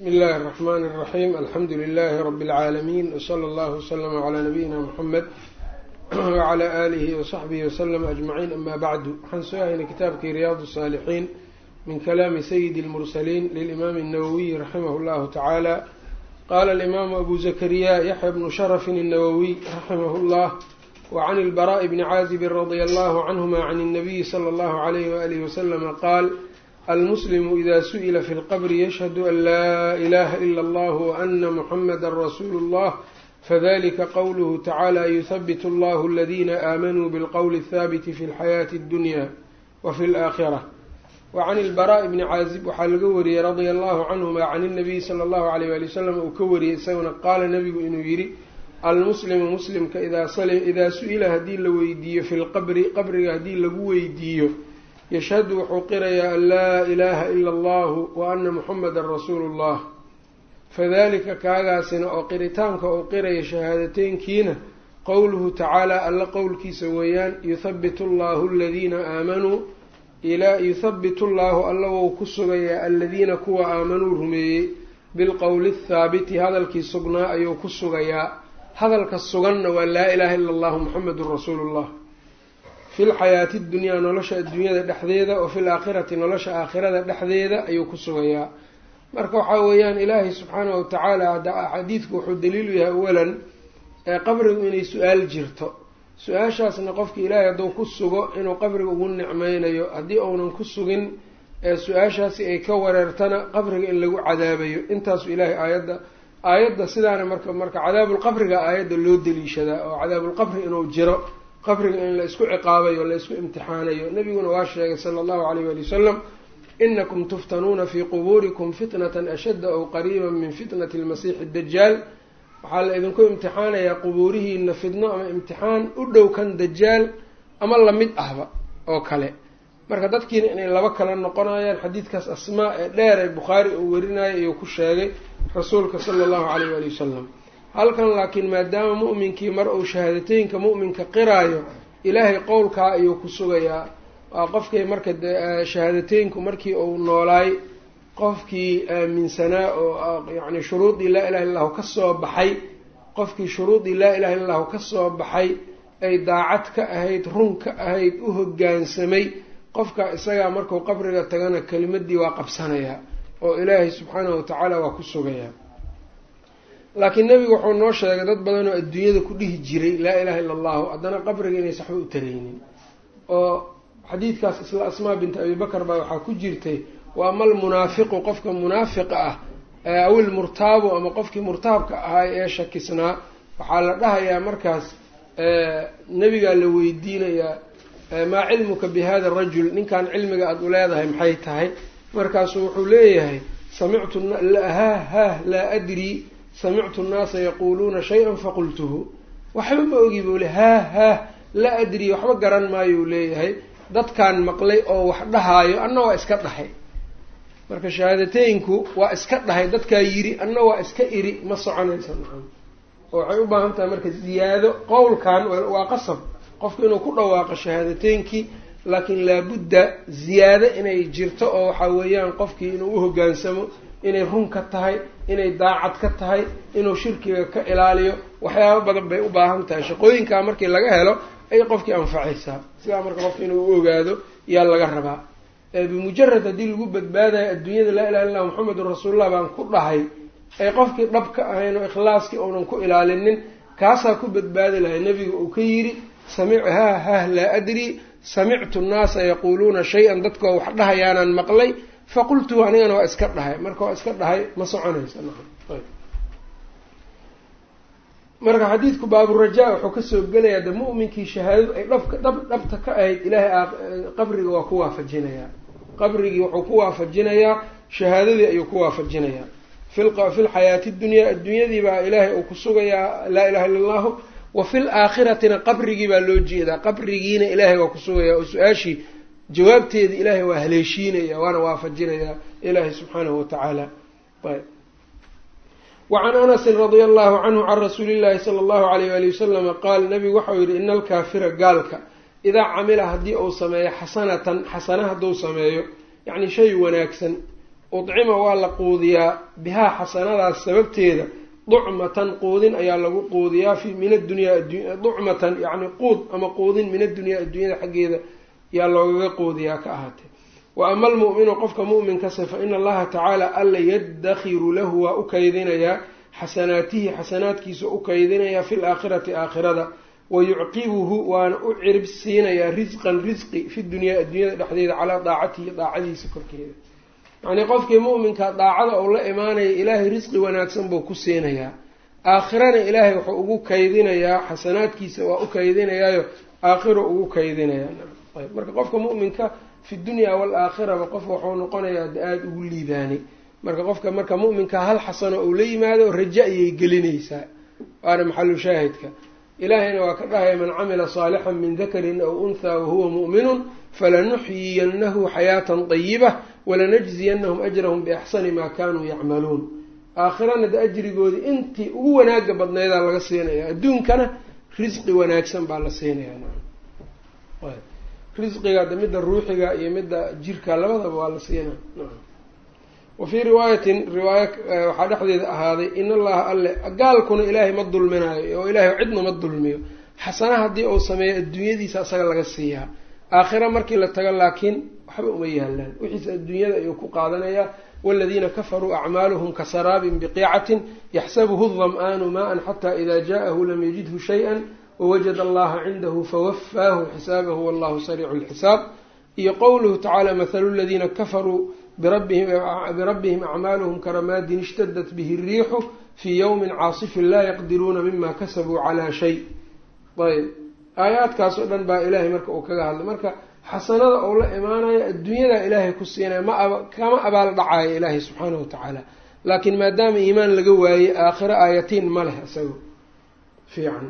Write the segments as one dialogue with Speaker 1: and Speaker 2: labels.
Speaker 1: bismi illaahi araxmaani araxiim alxamdu lilaahi rabi alcaalamiin wsala allahu waslama calaa nabiyina muxamed wacalaa aalihi wasaxbihi wasalam ajmaciin amaa bacdu waxaan soo ahaynay kitaabkii riyaad saalixiin min kalaami sayidi lmursaliin lilimaami annawawiyi raximahu llahu tacaala qaala alimaamu abu zakariya yaxya bnu sharafin annawawiy raximahu llah wa can ilbaraai bni caazibin radia allahu canhuma can innabiyi sala allahu alayh waalihi wasalama qaal almuslimu idaa su'ila fi lqabri yashhadu an laa ilaha ila allah wa ana muxamada rasuulu اllah fadlika qowluhu tacaala yuhabbit allahu aladiina aamanuu bilqowli athaabiti fi lxayaati اddunya wa fi laakhira wacan ilbaraa bni caazib waxaa laga wariyey radia allahu canhuma can inabiyi sala allahu alayh wali wasalam uu ka wariyey isaguna qaala nabigu inuu yidhi almuslimu muslimka idaa su'ila haddii la weydiiyo fi lqabri qabriga haddii lagu weydiiyo yashhadu wuxuu qirayaa an laa ilaaha ila allahu wa ana muxameda rasuulu llah fadalika kaagaasina oo qiritaanka uu qiraya shahaadateynkiina qowluhu tacaala alla qowlkiisa weeyaan yuthabitu allahu aladiina aamanuu yuthabitu llahu alla wou ku sugayaa aladiina kuwa aamanuu rumeeyey bilqowli athaabiti hadalkii sugnaa ayuu ku sugayaa hadalka suganna waa laa ilaaha ila allahu muxamedun rasuulu llah fi lxayaati dunyaa nolosha adduunyada dhexdeeda oo fi laakhirati nolosha aakhirada dhexdeeda ayuu ku sugayaa. Marka waxaa weeyaan ilaahay subxaanahu watacaala xadiidku wuxuu daliilu yahay awalan qabrigu inay su'aal jirto. Su'aashaasna qofki ilaahay hadduu ku sugo inuu qabriga ugu nicmeynayo haddii uunan ku sugin su'aashaasi ay ka wareertana qabriga in lagu cadaabayo. Intaasu ilaahay aayadda aayadda sidaana marka marka cadaabulqabriga aayadda loo daliishadaa oo cadaabulqabri inuu jiro qabriga in la isku ciqaabayo la isku imtixaanayo. Nabiguna waa sheegay sala allahu alayh wali wasalam inakum tuftanuuna fii qubuurikum fitnatan ashadda ow qariiban min fitnati lmasiixi dajaal waxaa la idinku imtixaanayaa qubuurihiina fidno ama imtixaan u dhow kan dajaal ama la mid ahba oo kale. Marka dadkiina inay laba kale noqonayaan xadiidkaas asmaa ee dheer ee bukhaari uu warinayo ayuu ku sheegay rasuulka sala allahu alayh wali wasalam halkan laakiin maadaama mu'minkii mar uu shahaadateynka mu'minka qiraayo ilaahay qowlkaa ayuu ku sugayaa. Waa qofkii marka shahaadateynku markii uu noolaay qofkii aaminsanaa oo yacni shuruudii laa ilaha illahu ka soo baxay qofkii shuruudii laa ilaha illahu ka soo baxay ay daacad ka ahayd run ka ahayd u hoggaansamay qofka isagaa markuu qabriga tagana kelimadii waa qabsanayaa oo ilaahay subxaanahu watacaala waa ku sugayaa laakiin nebigu wuxuu noo sheegay dad badan oo adduunyada ku dhihi jiray laa ilaha illa allahu haddana qabriga inaysa waxba u taraynin. Oo xadiidkaas isla asmaa binti abi bakar baa waxaa ku jirtay waa mal munaafiqu qofka munaafiqa ah awil murtaabu ama qofkii murtaabka ahaay ee shakisnaa. Waxaa la dhahayaa markaas nebigaa la weydiinayaa maa cilmuka bi hada rajul? Ninkan cilmiga aada u leedahay maxay tahay? Markaasuu wuxuu leeyahay samictu ha ha laa adri samictu nnaasa yaquuluuna shay-an faqultuhu waxba ma ogi buu le haa haa laa adri waxba garan maayuu leeyahay dadkaan maqlay oo wax dhahaayo anna waa iska dhahay marka shahaadateynku waa iska dhahay dadkaa yiri anna waa iska iri ma soconaysa nacam oo waxay u baahan tahay marka ziyaado qowlkan waa qasab qofku inuu ku dhawaaqo shahaadateynkii laakiin laabudda ziyaado inay jirto oo waxaa weeyaan qofkii inuu u hoggaansamo inay run ka tahay inay daacad ka tahay inuu shirkiga ka ilaaliyo waxyaabo badan bay u baahan tahay. Shaqooyinkaa markii laga helo ayay qofkii anfacaysaa sidaa marka qofka inuu u ogaado yaa laga rabaa. Bimujarad haddii lagu badbaadayo adduunyada laa ilaha illah muxamedun rasuulullah baan ku dhahay ay qofkii dhab ka ahayn oo ikhlaaskii uunan ku ilaalinin kaasaa ku badbaadi lahay nebiga uu ka yidhi samic hah hah laa adri samictu nnaasa yaquuluuna shay-an. Dadkoo wax dhahayaanaan maqlay faqultuhu anigana waa iska dhahay marka waa iska dhahay ma soconaysa marka xadiidku baaburajaa wuxuu ka soo gelayaa de mu'minkii shahaadadu ay dhabka dhab dhabta ka ahayd ilaahay qabriga waa ku waafajinayaa qabrigii wuxuu ku waafajinayaa shahaadadii ayuu ku waafajinayaa fi lxayaati dunyaa adduunyadii baa ilaahay uu ku sugayaa laa ilaha illa allahu wa fi laakhiratina qabrigii baa loo jeedaa qabrigiina ilaahay waa ku sugayaa oo su'aashii jawaabteeda ilaahay waa haleeshiinaya waana waafajinayaa ilaahay subxaanahu watacaala ayb. Wacan anasin radia allahu canhu can rasuuli llahi sala allahu alayh wali wasalama qaal nabigu waxau yihi ina alkaafira gaalka idaa camila haddii uu sameeyo xasanatan xasana hadduu sameeyo yacni shay wanaagsan udcima waa la quudiyaa bihaa xasanadaas sababteeda ducmatan quudin ayaa lagu quudiyaa fi min addunyaa ducmatan yacni quud ama quudin min addunyaa adduunyada xaggeeda yaa loogaga quudiyaa ka ahaatee. Wa ama almu'minu qofka mu'minkase fa ina allaha tacaala alla yadakhiru lahu waa u kaydinayaa xasanaatihi xasanaadkiisa u kaydinayaa fi laakhirati aakhirada. Wa yucqibuhu waana u cirib siinayaa risqan risqi fi dunyaa adduunyada dhexdeeda calaa daacatihi daacadiisa korkeeda. Yacnii qofkii mu'minka daacada uu la imaanaya ilaahay risqi wanaagsan buu ku siinayaa. Aakhirana ilaahay wuxuu ugu kaydinayaa xasanaadkiisa waa u kaydinayaayo aakhiro ugu kaydinayaa ayb marka qofka mu'minka fi dunya waalaakhiraba qof wuxuu noqonayaa de aada ugu liibaanay marka qofka marka mu'minka hal xasano uu la yimaado raja ayay gelinaysaa. Waana maxalu shaahidka. Ilaahayna waa ka dhahaya man camila saalixan min dakarin aw unthaa wahuwa mu'minun falanuxyiyannahu xayaatan dayibah walanajziyanahum ajrahum biaxsani maa kanuu yacmaluun. Aakhirana de ajrigoodii intii ugu wanaaga badnaydaa laga siinaya adduunkana risqi wanaagsan baa la siinayaa risqiga de midda ruuxiga iyo midda jirka labadaba waa la siinaya wa fii riwaayatin riwaaya waxaa dhexdeeda ahaaday in allaha alle gaalkuna ilaahay ma dulminayo oo ilaahay cidna ma dulmiyo. Xasana haddii uu sameeyo adduunyadiisa asaga laga siiyaa. Aakhira markii la tago laakiin waxba uma yaalaan. Wixiise adduunyada ayuu ku qaadanayaa waladiina kafaruu acmaaluhum kasaraabin biqiicatin yaxsabuhu dam'aanu maan xata ida jaaءahu lam yajidhu shayئa wawajada allaha cindahu fawafaahu xisaabahu wallahu sariicu lxisaab iyo qowluhu tacaala mathalu ladiina kafaruu birabbihim acmaaluhum karamaadin ishtadat bihi الriixu fii ywmi caasifin laa yaqdiruuna mima kasabuu calaa shay. Ayb. Aayaadkaas oo dhan baa ilaahay marka uu kaga hadlay. Marka xasanada uu la imaanayo adduunyadaa ilaahay ku siinaya ma kama abaal dhacayo ilaahay subxaanahu watacaala laakiin maadaama iimaan laga waayey aakhiro aayatiin ma leh isago fiican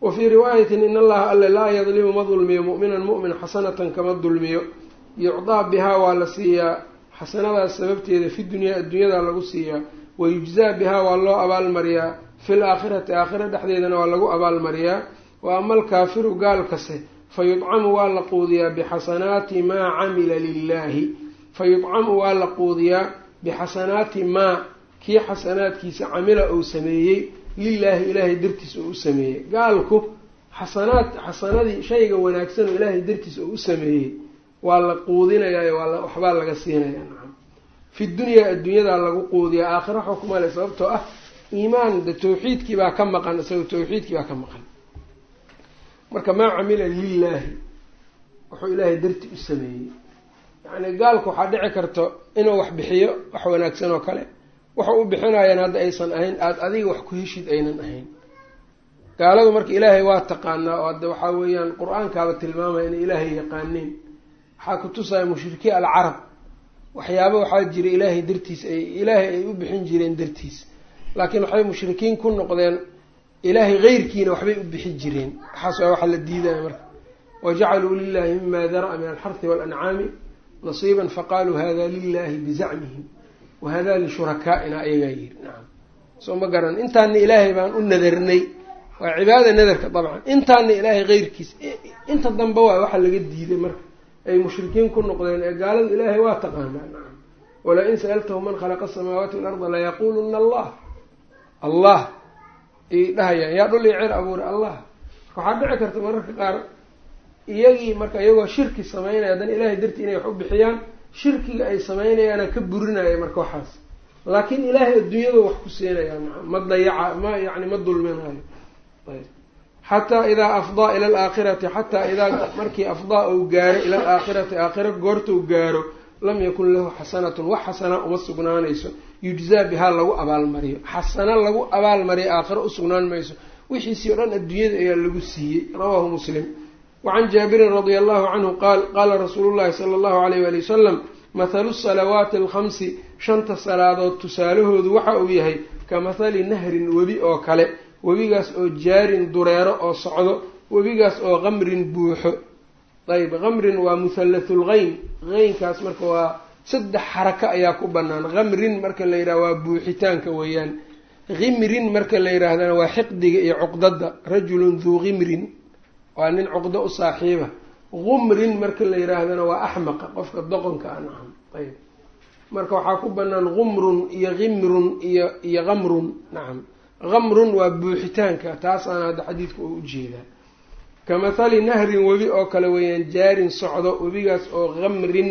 Speaker 1: wa fii riwaayatin in allaha alle laa yadlimu ma dulmiyo mu'minan mu'min xasanatan kama dulmiyo. Yucdaa bihaa waa la siiyaa. Xasanadaas sababteeda fi dunyaa adduunyadaa lagu siiyaa. Wa yujzaa bihaa waa loo abaalmariyaa. Fil aakhirati aakhira dhexdeedana waa lagu abaalmariyaa. Wa ama alkaafiru gaalkase fa yudcamu waa la quudiyaa bixasanaati maa camila lilaahi fa yudcamu waa la quudiyaa bixasanaati maa kii xasanaadkiisa camila uu sameeyey lilaahi ilaahay dartiis oo u sameeyey. Gaalku xasanaad xasanadii shayga wanaagsan oo ilaahay dartiis oo u sameeyey waa la quudinayaa waa waxbaa laga siinaya nacam. Fi dunyaa adduunyadaa lagu quudiyaa aakhira xukmale sababtoo ah iimaan de tawxiidkii baa ka maqan isaga tawxiidkii baa ka maqan. Marka maa camila lilaahi wuxuu ilaahay darti u sameeyey. Yacni gaalku waxaa dhici karto inuu wax bixiyo wax wanaagsan oo kale wuxuu u bixinayaan hadda aysan ahayn aada adiga wax ku heshid aynan ahayn. Gaaladu marka ilaahay waa taqaanaa oo hadda waxaa weeyaan qur'aankaaba tilmaamaya inay ilaahay yaqaaneen waxaa ku tusaya mushrikiin alcarab. Waxyaaba waxaa jira ilaahay dartiis ay ilaahay ay u bixin jireen dartiis. Laakiin waxay mushrikiin ku noqdeen ilaahay keyrkiina waxbay u bixi jireen. Waxaas waa waxa la diidaya marka. Wajacaluu lilahi mima dara-a min alxarhi waalancaami nasiiban faqaaluu hada lilahi bizacmihim wahada lishurakaaina ayagaa yiri nacam soo ma garan intaana ilaahay baan u nadarnay waa cibaada nadarka dabcan intaana ilaahay keyrkiis inta dambe waa waxa laga diiday marka ay mushrikiin ku noqdeen ee gaaladu ilaahay waa taqaanaa nacam wala-in sa'altahu man khalaqa asamaawaati walarda layaquuluna allah allah ay dhahayaan yaa dhul iyo cer abuure allah waxaa dhici karta mararka qaar iyagii marka iyagoo shirki sameynaya haddana ilaahay dartii inay wax u bixiyaan shirkiga ay sameynayaana ka burinaya marka waxaas. Laakiin ilaahay adduunyadu wax ku siinaya ma dayaca ma yani ma dulminayo ayb. Xataa idaa afdaa ila alaakhirati xataa idaa markii afdaa uu gaaro ila alaakhirati aakhira goortuu gaaro lam yakun lahu xasanatun wax xasana uma sugnaanayso. Yujzaa bihaa lagu abaalmariyo. Xasano lagu abaalmariyo aakhiro usugnaan mayso. Wixiisii o dhan adduunyada ayaa lagu siiyey. Rawaahu muslim wacan jaabirin radia allahu canhu qaal qaala rasuulu llahi sala allahu alayh wali wasalam mathalu salawaati alkhamsi shanta salaadood tusaalahoodu waxa uu yahay ka mathali nahrin webi oo kale webigaas oo jaarin dureero oo socdo webigaas oo qamrin buuxo ayb qamrin waa muhallathul geyn geynkaas marka waa saddex xarako ayaa ku banaan qamrin marka la yidhaha waa buuxitaanka weeyaan himrin marka la yidhaahdana waa xiqdiga iyo cuqdada rajulun duu himrin waa nin cuqdo u saaxiiba. Gumrin marka la yidhaahdana waa axmaqa qofka doqonka a nacam ayb marka waxaa ku banaan qumrun iyo qimrun iyo iyo qamrun. Nacam qamrun waa buuxitaanka taasaana hadda xadiidka oo u jeedaa kamahali nahrin webi oo kale weeyaan jaarin socdo webigaas oo qamrin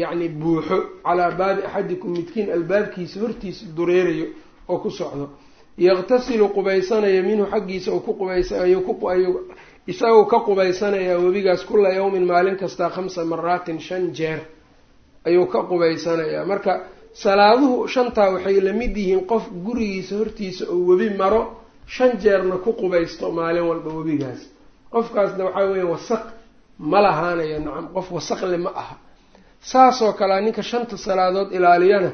Speaker 1: yacni buuxo calaa baabi axadikum midkiin albaabkiisa hortiisa dureerayo oo ku socdo. Yaqtasilu qubaysanaya minhu xaggiisa oo ku qubaysaayuu isagoo ka qubaysanayaa webigaas kula yawmin maalin kastaa khamsa maraatin shan jeer ayuu ka qubaysanayaa marka salaaduhu shantaa waxay la mid yihiin qof gurigiisa hortiisa oo webi maro shan jeerna ku qubaysto maalin walba webigaas. Qofkaasna waxaa weeye wasaq ma lahaanayo nacam qof wasaqle ma aha. Saasoo kalea ninka shanta salaadood ilaaliyana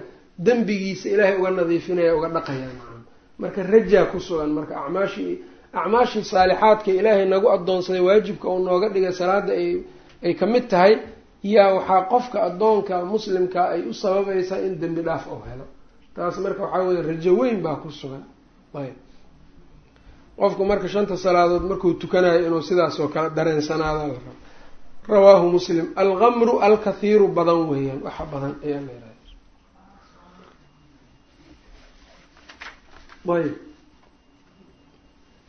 Speaker 1: dembigiisa ilaahay uga nadiifinaya uga dhaqaya nacam. Marka rajaa ku sugan marka acmaashii acmaashii saalixaadka ilaahay nagu addoonsaday waajibka uu nooga dhigay salaada ay ka mid tahay yaa waxaa qofka addoonka muslimka ay u sababaysaa in dembi dhaaf ou helo. Taas marka waxaa weye rajo weyn baa ku sugan. Ayb. Qofku marka shanta salaadood markuu tukanayo inuu sidaas oo kale dareensanaada rawaahu muslim algamru alkathiiru badan weeyaan. Waxa badan ayaa la yihahda ayb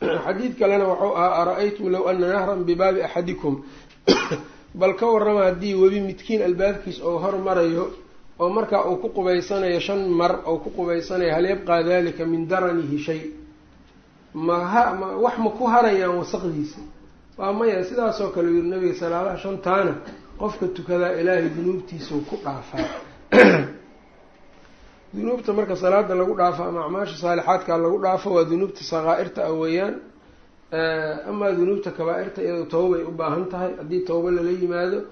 Speaker 1: xadiid kalena wuxuu ahaa ara-aytum low ana nahran bibaabi axadikum. Bal ka warrama haddii webi midkiin albaabkiis oo hormarayo oo markaa uu ku qubaysanayo shan mar oo ku qubaysanayo hal yabqaa dalika min daranihi shay? Ma ha ma wax ma ku harayaan wasaqdiisa? Waa maya sidaasoo kale yiri nabiga salaadaha shantaana qofka tukadaa ilaahay dunuubtiisau ku dhaafaa dunuubta marka salaada lagu dhaafo ama acmaasha saalixaadka lagu dhaafo waa dunuubta sakaa'irta ah weeyaan. Amaa dunuubta kabaa-irta iyadoo tawbay u baahan tahay haddii tawbo lala yimaado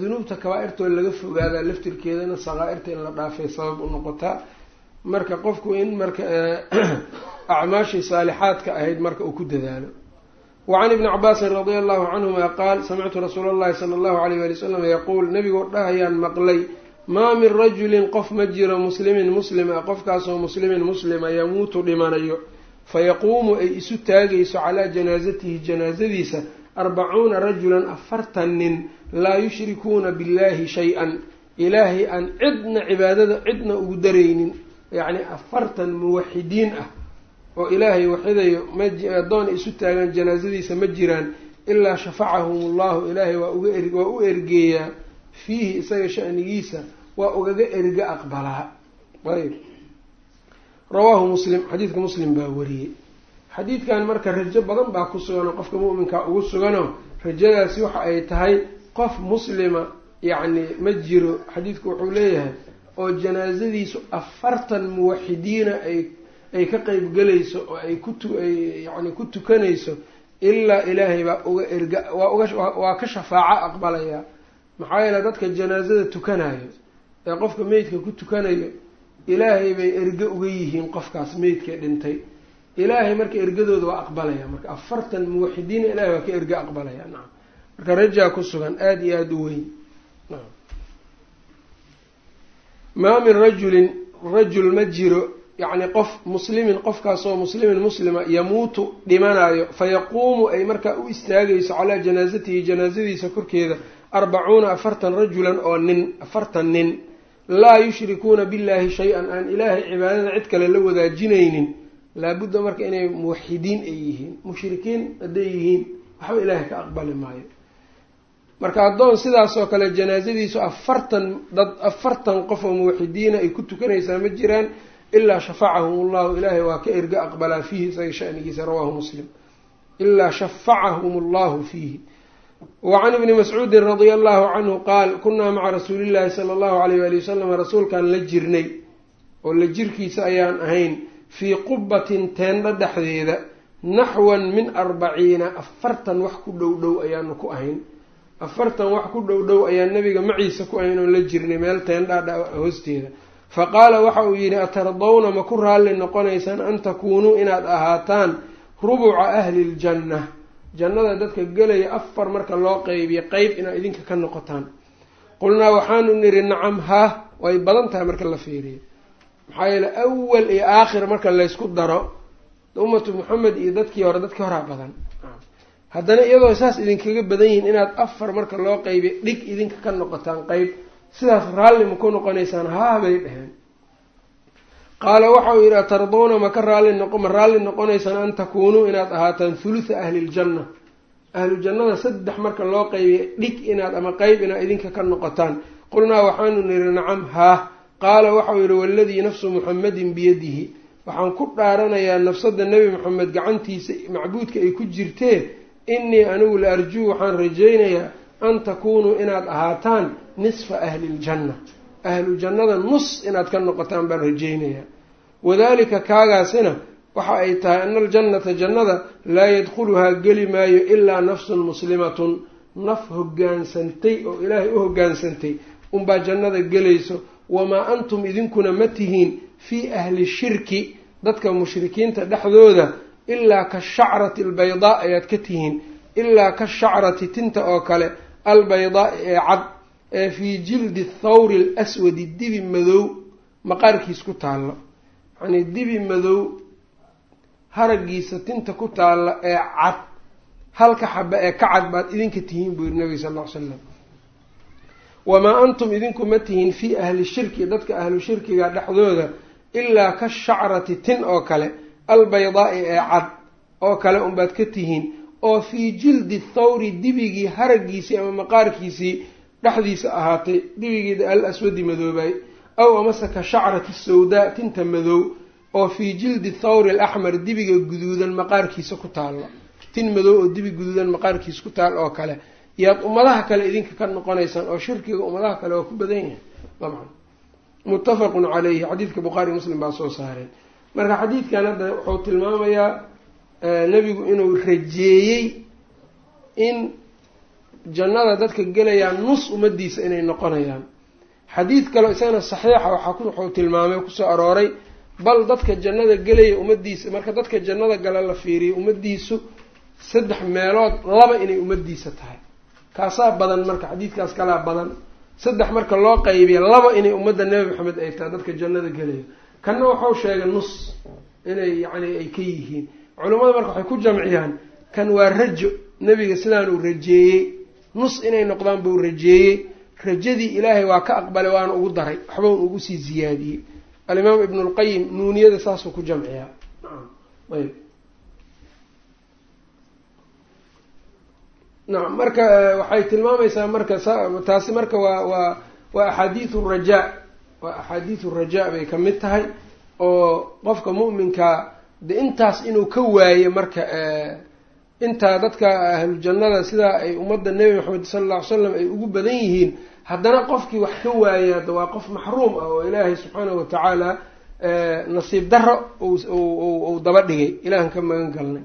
Speaker 1: dunuubta kabaa-irtoo laga fogaadaa laftirkeedana sakaa'irta in la dhaafay sabab u noqotaa marka qofku in marka acmaashii saalixaadka ahayd marka uu ku dadaalo. Wacan ibni cabaasin radia allahu canhuma qaal samictu rasuula allahi sala allahu alayh wali wasalam yaquul nabigoo dhahayaan maqlay maa min rajulin qof ma jiro muslimin muslima qofkaasoo muslimin muslima yamuutu dhimanayo. Fayaquumu ay isu taagayso calaa janaasatihi janaasadiisa arbacuuna rajulan afartan nin laa yushrikuuna billahi shay-an. Ilaahay aan cidna cibaadada cidna ugu daraynin yacni afartan muwaxidiin ah oo ilaahay waxidayo maaddoon isu taagaan janaasadiisa ma jiraan ilaa shafacahum ullahu ilaahay waa uga er waa u ergeeyaa fiihi isaga shanigiisa waa ugaga erga aqbalaa ayb rawaahu muslim xadiidka muslim baa wariyey. Xadiidkan marka rajo badan baa ku sugan oo qofka mu'minka ugu suganoo rajadaasi waxa ay tahay qof muslima yacni ma jiro. Xadiidku wuxuu leeyahay oo janaasadiisu afartan muwaxidiina ay ay ka qeybgelayso oo ay kutu ay yani ku tukanayso ilaa ilaahay baa uga erga waa uga waa ka shafaaco aqbalaya maxaa yeele dadka janaasada tukanayo ee qofka meydka ku tukanayo ilaahay bay erge uga yihiin qofkaas meydkee dhintay. Ilaahay marka ergadooda waa aqbalaya. Marka afartan muwaxidiina ilahay waa ka erge aqbalaya. Nacam marka rajaa ku sugan aada iyo aada u weyn. Maa min rajulin rajul ma jiro yacni qof muslimin qofkaasoo muslimin muslima yamuutu dhimanayo fayaquumu ay markaa u istaagayso calaa janaasatihi janaasadiisa korkeeda arbacuuna afartan rajulan oo nin afartan nin laa yushrikuuna billahi shay-an aan ilaahay cibaadada cid kale la wadaajinaynin laabudda marka inay muwaxidiin ay yihiin mushrikiin hadday yihiin waxba ilaahay ka aqbali maayo. Marka addoon sidaasoo kale janaasadiisu afartan dad afartan qof oo muwaxidiina ay ku tukanaysaa ma jiraan ilaa shafacahum ullahu ilaahay waa ka erga aqbalaa fiihi isaga shanigiisa rawaahu muslim. Ilaa shafacahum allahu fiihi wacan ibni mascuudin radia allahu canhu qaal kunaa maca rasuuli llahi sala allahu alayh waali wasalam rasuulkaan la jirnay oo la jirkiisa ayaan ahayn fii qubatin teendho dhexdeeda naxwan min arbaciina afartan wax ku dhow dhow ayaanu ku ahayn. Afartan wax ku dhow dhow ayaan nabiga maciisa ku ahayn oon la jirnay meel teendha hoosteeda. Fa qaala waxa uu yidhi atardawna ma ku raalli noqonaysaan an takuunuu inaad ahaataan rubuca ahli ljanna jannada dadka gelaya afar marka loo qeybiyo qeyb inaad idinka ka noqotaan. Qulnaa waxaanu nidhi nacam haa way badan tahay marka la fiiriyo. Maxaa yeele awal iyo aakhir marka laysku daro ummatu maxamed iyo dadkii hore dadkii horaa badan. Haddana iyadoo saas idinkaga badan yihiin inaad afar marka loo qeybiyo dhig idinka ka noqotaan qeyb sidaas raalli ma ku noqonaysaan haa bay dheheen qaala waxau yidhi atarduuna maka raalli noqo ma raalli noqonaysaan an takuunuu inaad ahaataan hulutha ahli ljanna ahlu jannada saddex marka loo qaybiya dhig inaad ama qeyb inaad idinka ka noqotaan. Qulnaa waxaanu nidhi nacam haa. Qaala waxau yidhi waladii nafsu muxamadin biyadihi. Waxaan ku dhaaranayaa nafsadda nebi moxamed gacantiisa macbuudka ay ku jirtee innii anigu la arjuu waxaan rajaynayaa an takuunuu inaad ahaataan nisfa ahli ljanna ahlu jannada nus inaad ka noqotaan baan rajaynayaa wadaalika kaagaasina waxa ay tahay ana aljannata jannada laa yadkhuluhaa geli maayo ilaa nafsun muslimatun. Naf hoggaansantay oo ilaahay u hoggaansantay unbaa jannada gelayso. Wamaa antum idinkuna ma tihiin fii ahli shirki dadka mushrikiinta dhexdooda ilaa ka shacrati albaydaa ayaad ka tihiin. Ilaa ka shacrati tinta oo kale albaydaai ee cad ee fii jildi thawri alaswadi dibi madow maqaarkiis ku taalla yacnii dibi madow haraggiisa tinta ku taalla ee cad halka xaba ee ka cad baad idinka tihiin buu yihi nabiga sal ll slam wamaa antum idinku ma tihiin fii ahli shirki dadka ahlu shirkiga dhexdooda ilaa ka shacrati tin oo kale albaydaai ee cad oo kale unbaad ka tihiin oo fii jildi thawri dibigii haraggiisii ama maqaarkiisii dhexdiisa ahaatay dibigeeda al aswadi madoobay aw amase ka shacrati sawdaa tinta madow oo fii jildi thawri alaxmar dibiga guduudan maqaarkiisa ku taalla tin madow oo dibi guduudan maqaarkiisa ku taal oo kale yaad ummadaha kale idinka ka noqonaysaan oo shirkiga ummadaha kale waa ku badan yahay dabcan muttafaqun calayhi xadiidka bukhaari muslim baa soo saareen marka xadiidkan hadda wuxuu tilmaamayaa nebigu inuu rajeeyey in jannada dadka gelayaan nus ummadiisa inay noqonayaan xadiid kaleo isagana saxiixa waxaa wuxuu tilmaamay ku soo arooray bal dadka jannada gelaya ummadiisa marka dadka jannada gala la fiiriyo ummadiisu saddex meelood laba inay ummadiisa tahay. Kaasaa badan marka xadiidkaas kalaa badan. Saddex marka loo qaybiya laba inay ummadda nebi maxamed ay tahay dadka jannada gelaya kanna waxau sheegay nus inay yacni ay ka yihiin. Culimmada marka waxay ku jamciyaan kan waa rajo nebiga sidaan uu rajeeyey. Nus inay noqdaan buu rajeeyey rajadii ilaahay waa ka aqbalay waana ugu daray waxba un ugu sii ziyaadiyey. Alimaam ibnu lqayim nuuniyada saasuu ku jamciyaa. Ayb nacam marka waxay tilmaamaysaa marka taasi marka waa waa waa axaadiidu rajaa waa axaadiidu rajaa bay ka mid tahay oo qofka mu'minka de intaas inuu ka waayo marka intaa dadka ahlu jannada sidaa ay ummadda nebi maxamed sala alla ly slam ay ugu badan yihiin haddana qofkii wax ka waaya waa qof maxruum ah oo ilaahay subxaanahu watacaala nasiib daro uu daba dhigay. Ilahan ka magan galnay.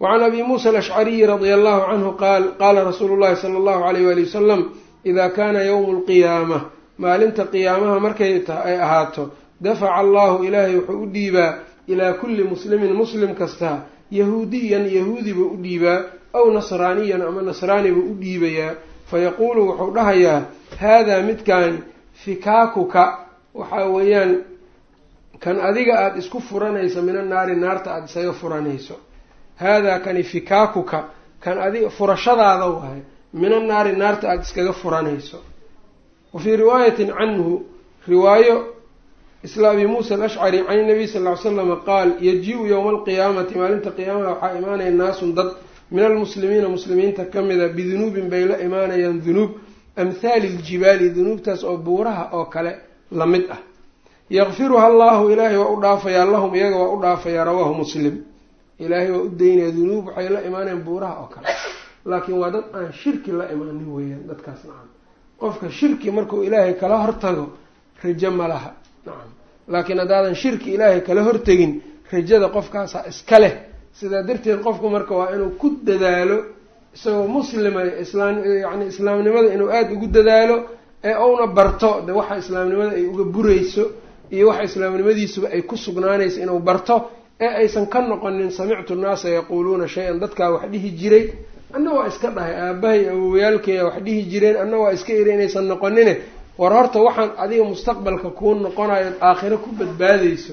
Speaker 1: Wacan abi muusa alashcariyi radia allahu canhu qaal qaala rasuulu llahi sala allahu alayh wali wasalam idaa kaana yowmu lqiyaama maalinta qiyaamaha markay ay ahaato dafaca allahu ilaahay wuxuu u dhiibaa ilaa kulli muslimin muslim kasta yahuudiyan yahuudi buu u dhiibaa aw nasraaniyan ama nasraani buu u dhiibayaa fayaquulu wuxuu dhahayaa haadaa midkaani fikaakuka waxaa weeyaan kan adiga aada isku furanayso mina naari naarta aada isaga furanayso. Haadaa kani fikaakuka kan adiga furashadaada waaye mina naari naarta aada iskaga furanayso. Wa fii riwaayatin canhu riwaayo isla abi muusa alashcari can inabiy sal ly slama qaal yaji-u yowma alqiyaamati maalinta qiyaamaha waxaa imaanaya naasun dad min almuslimiina muslimiinta ka mida bidunuubin bay la imaanayaan dunuub amhaali ljibaali dunuubtaas oo buuraha oo kale la mid ah. Yakfiruha allahu ilaahay waa u dhaafayaa lahum iyaga waa u dhaafayaa rawaahu muslim. Ilaahay waa u daynaya dunuub waxay la imaanayaan buuraha oo kale. Laakiin waa dad aan shirki la imaanin weeyaan dadkaas nacam. Qofka shirki markuu ilaahay kala hortago rajo ma laha. Nacam laakiin haddaadan shirki ilaahay kala hortegin rajada qofkaasaa iska leh. Sidaa darteed qofku marka waa inuu ku dadaalo isagoo muslima islaam yacni islaamnimada inuu aada ugu dadaalo ee uuna barto de waxa islaamnimada ay uga burayso iyo waxa islaamnimadiisuba ay ku sugnaanayso inuu barto ee aysan ka noqonin samictu nnaasa yaquuluuna shay-an dadkaa wax dhihi jiray anna waa iska dhahay. Aabahay awowayaalkeeya wax dhihi jireen anna waa iska iri inaysan noqonine war horta waxaan adiga mustaqbalka kuu noqonayo od aakhiro ku badbaadayso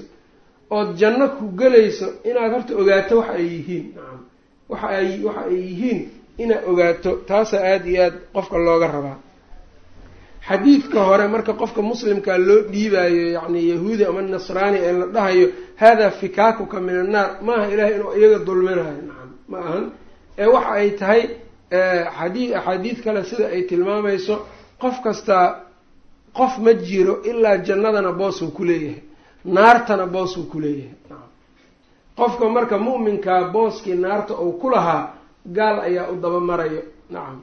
Speaker 1: ood janno ku gelayso inaad horta ogaato waxa ay yihiin. Nacam waxa ay waxa ay yihiin inaad ogaato taasaa aada iyo aada qofka looga rabaa. Xadiidka hore marka qofka muslimkaa loo dhiibaayo yacni yahuudi ama nasraani ee la dhahayo haadaa fikaakuka min annaar maaha ilahay inuu iyaga dulminayo. Nacam ma ahan. Ee waxa ay tahay xadii axaadiid kale sida ay tilmaamayso qof kastaa qof ma jiro ilaa jannadana boosuu ku leeyahay naartana boosuu ku leeyahay. Qofka marka mu'minkaa booskii naarta uu ku lahaa gaal ayaa u dabamarayo. Nacam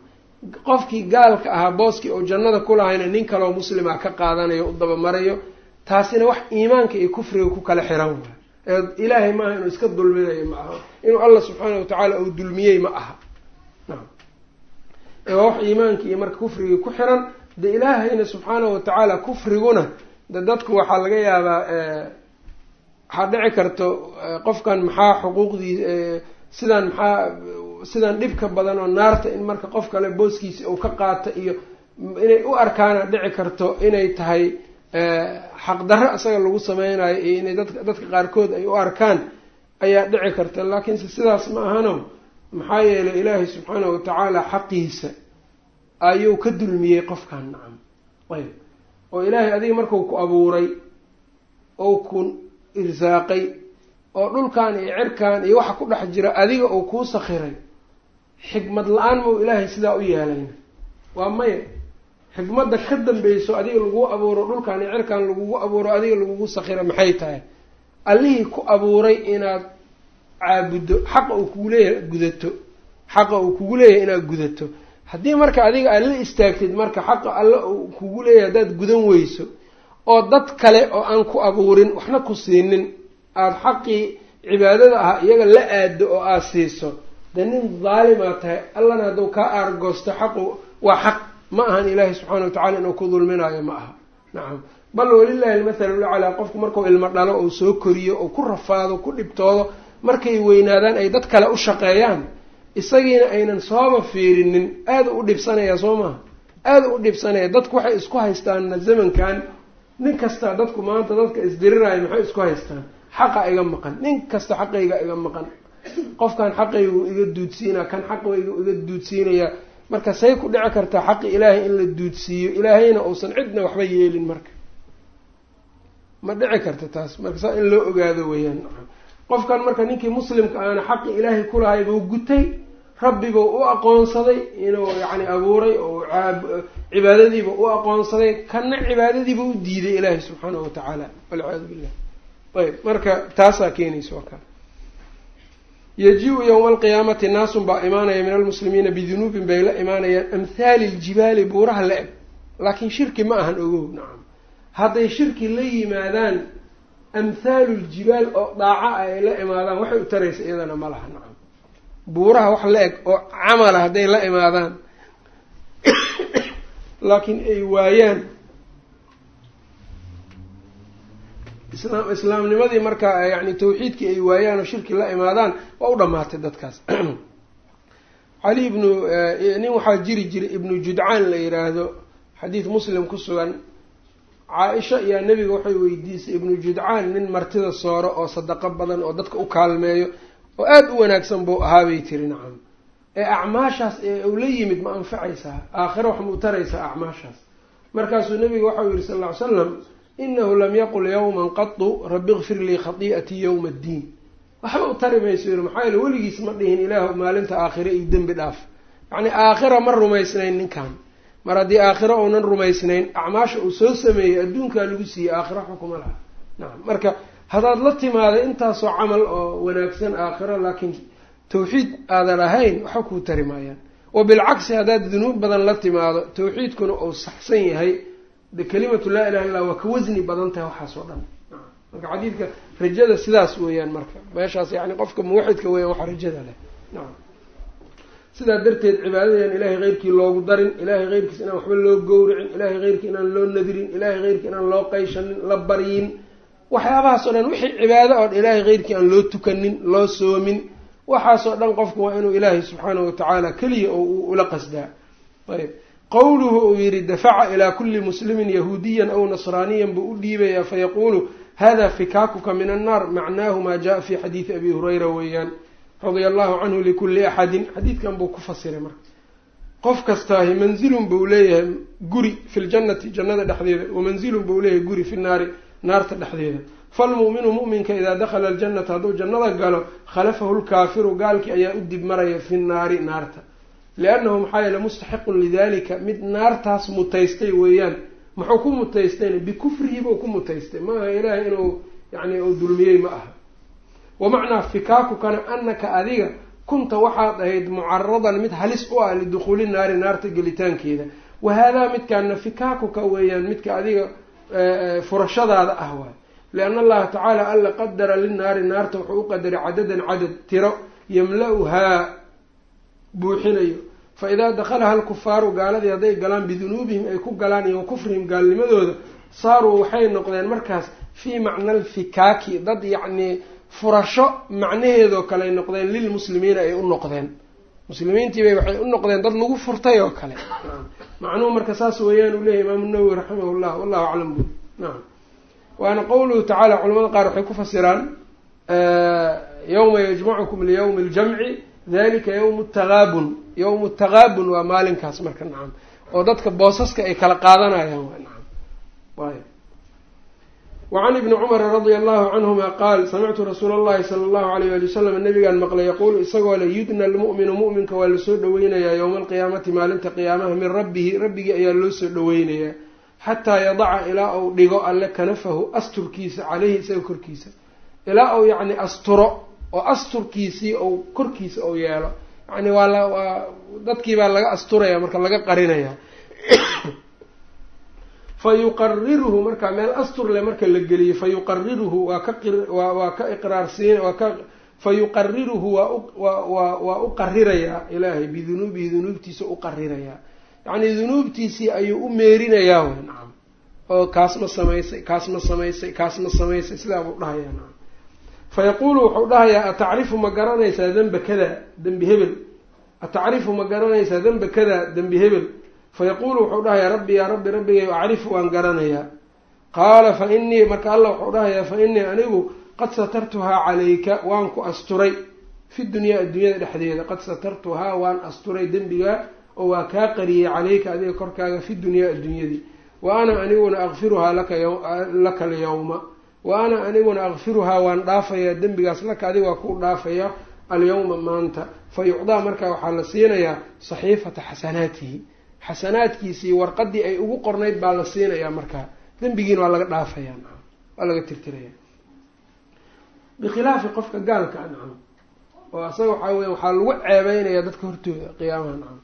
Speaker 1: qofkii gaalka ahaa booskii uu jannada ku lahayna nin kaleo muslima ka qaadanayo u dabamarayo. Taasina wax iimaanka iyo kufriga ku kala xiran waay ilaahay maaha inuu iska dulminayo ma aha. Inuu allah subxaana wa tacaala uu dulmiyey ma aha. Nacam ee wax iimaanka iyo marka kufrigii ku xiran de ilaahayna subxaana wa tacaala kufriguna de dadku waxaa laga yaabaa waxaa dhici karto qofkan maxaa xuquuqdii sidaan maxaa sidaan dhibka badan oo naarta in marka qof kale booskiisi uu ka qaato iyo inay u arkaana dhici karto inay tahay xaqdarro isaga lagu sameynayo iyo inay dadka dadka qaarkood ay u arkaan ayaa dhici karta. Laakiinse sidaas ma ahano maxaa yeelay ilaahay subxaanahu watacaala xaqiisa ayuu ka dulmiyey qofkan nacam. Ayb. oo ilaahay adiga marku ku abuuray oo ku irsaaqay oo dhulkan iyo cirkan iyo waxa ku dhex jira adiga uu kuu sakhiray xikmad la'aan mau ilaahay sidaa u yeelayna. Waa maya xikmadda ka dambeyso adiga lagu abuuro dhulkan iyo cirkan lagugu abuuro adiga lagugu sakhira maxay tahay? Allihii ku abuuray inaad caabuddo xaqa uu kugu leeyahay gudato. Xaqa uu kugu leeyahay inaad gudato haddii marka adiga aad la istaagtid marka xaqa alle uu kugu leeyahay haddaad gudan weyso oo dad kale oo aan ku abuurin waxna ku siinin aada xaqii cibaadada ahaa iyaga la aado oo aada siiso dee nin daalimaa tahay. Allana hadduu kaa aargoosto xaqu waa xaq. Ma ahan ilaahi subxaana wa tacala inuu ku dulminayo ma aha. Nacam bal walilahi almathalu lacalaa qofku markuu ilmo dhalo ou soo koriyo oo ku rafaado ku dhibtoodo markay weynaadaan ay dad kale u shaqeeyaan isagiina aynan sooba fiirinin aada u dhibsanaya soo maha aada u dhibsanaya. Dadku waxay isku haystaanna zamankan. Nin kasta dadku maanta dadka isdiriraayo maxay isku haystaan? Xaqa iga maqan. Nin kasta xaqayga iga maqan. Qofkan xaqaygu iga duudsiinaa kan xaqaygu iga duudsiinayaa marka say ku dhici kartaa xaqi ilaahay in la duudsiiyo ilaahayna uusan cidna waxba yeelin marka. Ma dhici karta taas. Marka saa in loo ogaado weeyaan qofkan marka ninkii muslimka aana xaqi ilaahay kulahay buu gutay rabbibuu u aqoonsaday inuu yacni abuuray oo cibaadadiiba u aqoonsaday kana cibaadadiiba u diiday ilaahay subxaanahu watacaala walciyaadu billah ayb marka taasaa keenaysa waa kaa yaji-u yowma alqiyaamati naasun baa imaanaya min almuslimiina bidunuubin bay la imaanayaan amhaali ljibaali buuraha la eg. Laakiin shirki ma ahan ogow nacam hadday shirki la yimaadaan amhaalu ljibaal oo daaca ah ay la imaadaan waxay u taraysa iyadana ma laha nacam. Buuraha wax la eg oo camala hadday la imaadaan laakiin ay waayaan. Islaam islaamnimadii markaa yani tawxiidkii ay waayaan oo shirki la imaadaan waa u dhamaatay dadkaas. Cali ibnu nin waxaa jiri jiray ibnu judcaan la yiraahdo xadiid muslim ku sugan caa-isha ayaa nebiga waxay weydiisay ibnu judcaan nin martida sooro oo sadaqo badan oo dadka u kaalmeeyo oo aada u wanaagsan buu ahaabay tiri. Nacam. Ee acmaashaas ee uu la yimid ma anfacaysaa? Aakhiro wax ma u taraysaa acmaashaas? Markaasuu nebiga waxau yihi sal ll ly slam inahu lam yaqul yawman qatu rabi kfir lii khatii'atii yowma addiin. Waxba u tari mayso yiri maxaa yeele weligiis ma dhihin ilaahu maalinta aakhire iyo dembi dhaaf. Yacni aakhira ma rumaysnayn ninkan mar haddii aakhiro uunan rumaysnayn acmaasha uu soo sameeyey adduunkaa lagu siiyey aakhiro xukuma laha. Nacam marka haddaad la timaada intaasoo camal oo wanaagsan aakhiro laakiin tawxiid aadan ahayn waxba kuu tari maayaan. Wa bilcagsi haddaad dunuub badan la timaado tawxiidkuna uu saxsan yahay de kalimatu laa ilaha illa waa ka wasni badan tahay waxaas oo dhan. Marka xadiidka rajada sidaas weeyaan marka. Meeshaas yani qofka muwaxidka weeyaan waxa rajada leh. Nacam sidaa darteed cibaadadan ilaahay keyrkii loogu darin ilaahay keyrkiis inaan waxba loo gowricin ilaahay keyrkii inaan loo nadirin ilaahay keyrkii inaan loo qayshanin la baryin. Waxyaabahaas oo dhan wixii cibaado oo ilaahay keyrkii aan loo tukanin loo soomin. Waxaasoo dhan qofku waa inuu ilaahay subxaanahu watacaala keliya oo uu ula qasdaa. Ayb qowluhu uu yihi dafaca ilaa kuli muslimin yahuudiyan aw nasraaniyan buu u dhiibayaa fayaquulu hada fikaakuka min annaar macnaahu maa jaa fi xadiidi abi hurayra weeyaan radia allahu canhu likuli axadin xadiidkan buu ku fasiray marka. Qof kastaahi manzilun buu leeyahay guri fi ljannati jannada dhexdeeda. Wa manzilun buu leeyahay guri fi naari naarta dhexdeeda. Falmu'minu mu'minka idaa dakhala aljannata hadduu jannada galo khalafahu lkaafiru gaalkii ayaa u dib maraya fi nnaari naarta. Liannahu maxaa yeele mustaxiqun lidalika mid naartaas mutaystay weeyaan. Muxuu ku mutaystayna bikufrihi buu ku mutaystay. Maaha ilaahay inuu yani uu dulmiyey ma aha wa macnaa fikaakukana anaka adiga kunta waxaad ahayd mucaradan mid halis u ah lidukhuuli naari naarta gelitaankeeda. Wa haadaa midkaana fikaakuka weeyaan midka adiga furashadaada ah waay. Lianna allaha tacaala alla qadara linaari naarta wuxuu u qadaray cadadan cadad tiro yamla-uhaa buuxinayo. Fa idaa dakhalaha alkufaaru gaaladii hadday galaan bidunuubihim ay ku galaan iyo kufrihim gaalnimadooda saaruu waxay noqdeen markaas fii macna alfikaaki dad yacnii furasho macnaheedoo kale ay noqdeen lilmuslimiina ay u noqdeen. Muslimiintiibay waxay u noqdeen dad lagu furtay oo kale. Macnuhu marka saas weeyaan uu leeyahy imaamu nawowi raximah llah wallahu aclam bu nacam waana qowluhu tacaala culamada qaar waxay ku fasiraan yawma yajmacukum liyawmi ljamci dalika yawmu taqaabun yawmu taqaabun waa maalinkaas marka nacam oo dadka boosaska ay kala qaadanayaan ayb wacan ibni cumara radia allahu canhuma qaal samictu rasuula allahi sala allahu alayh ali wasalam nabigaan maqlay yaquulu isagoo le yudna almu'minu mu'minka waa la soo dhaweynayaa yowma alqiyaamati maalinta qiyaamaha min rabbihi rabbigii ayaa loo soo dhaweynayaa xataa yadaca ilaa uu dhigo alle kanafahu asturkiisa caleyhi isaga korkiisa ilaa uu yacni asturo oo asturkiisii ou korkiisa ou yeelo yani waa la waa dadkii baa laga asturaya marka laga qarinaya fa yuqariruhu marka meel asturle marka la geliyo fa yuqariruhu waa ka waa ka iqraarsiin waa ka fa yuqariruhu waa u qarirayaa ilaahay bidunuubihi dunuubtiisa u qarirayaa yacni dunuubtiisii ayuu u meerinayaa wey nacam oo kaas ma samaysay kaas ma samaysay kaas ma samaysay sidaa buu dhahayaa nacam fa yaquulu wuxuu dhahayaa atacrifu ma garanaysaa denba kada dembi hebel atacrifu ma garanaysaa denba kada dembi hebel fayaquulu wuxuu dhahayaa rabbi yaa rabbi rabbigay acrifu waan garanayaa qaala fa inii marka alla wuxuu dhahayaa fa inii anigu qad satartuhaa calayka waan ku asturay fi dunyaa adduunyada dhexdeeda qad satartuhaa waan asturay dembigaa oo waa kaa qariyey calayka adiga korkaaga fi dunyaa adduunyadii wa ana aniguna akfiruhaa laka alyawma wa ana aniguna akfiruhaa waan dhaafayaa dembigaas laka adiga waa kuu dhaafayaa alyawma maanta fa yucdaa markaa waxaa la siinayaa saxiifata xasanaatihi xasanaadkiisii warqadii ay ugu qornayd baa la siinayaa markaa dembigiina waa laga dhaafayaa nacam waa laga tirtiraya. Bikhilaafi qofka gaalka nacam oo asaga waxaa weya waxaa lagu ceebeynaya dadka hortooda qiyaamaha nacam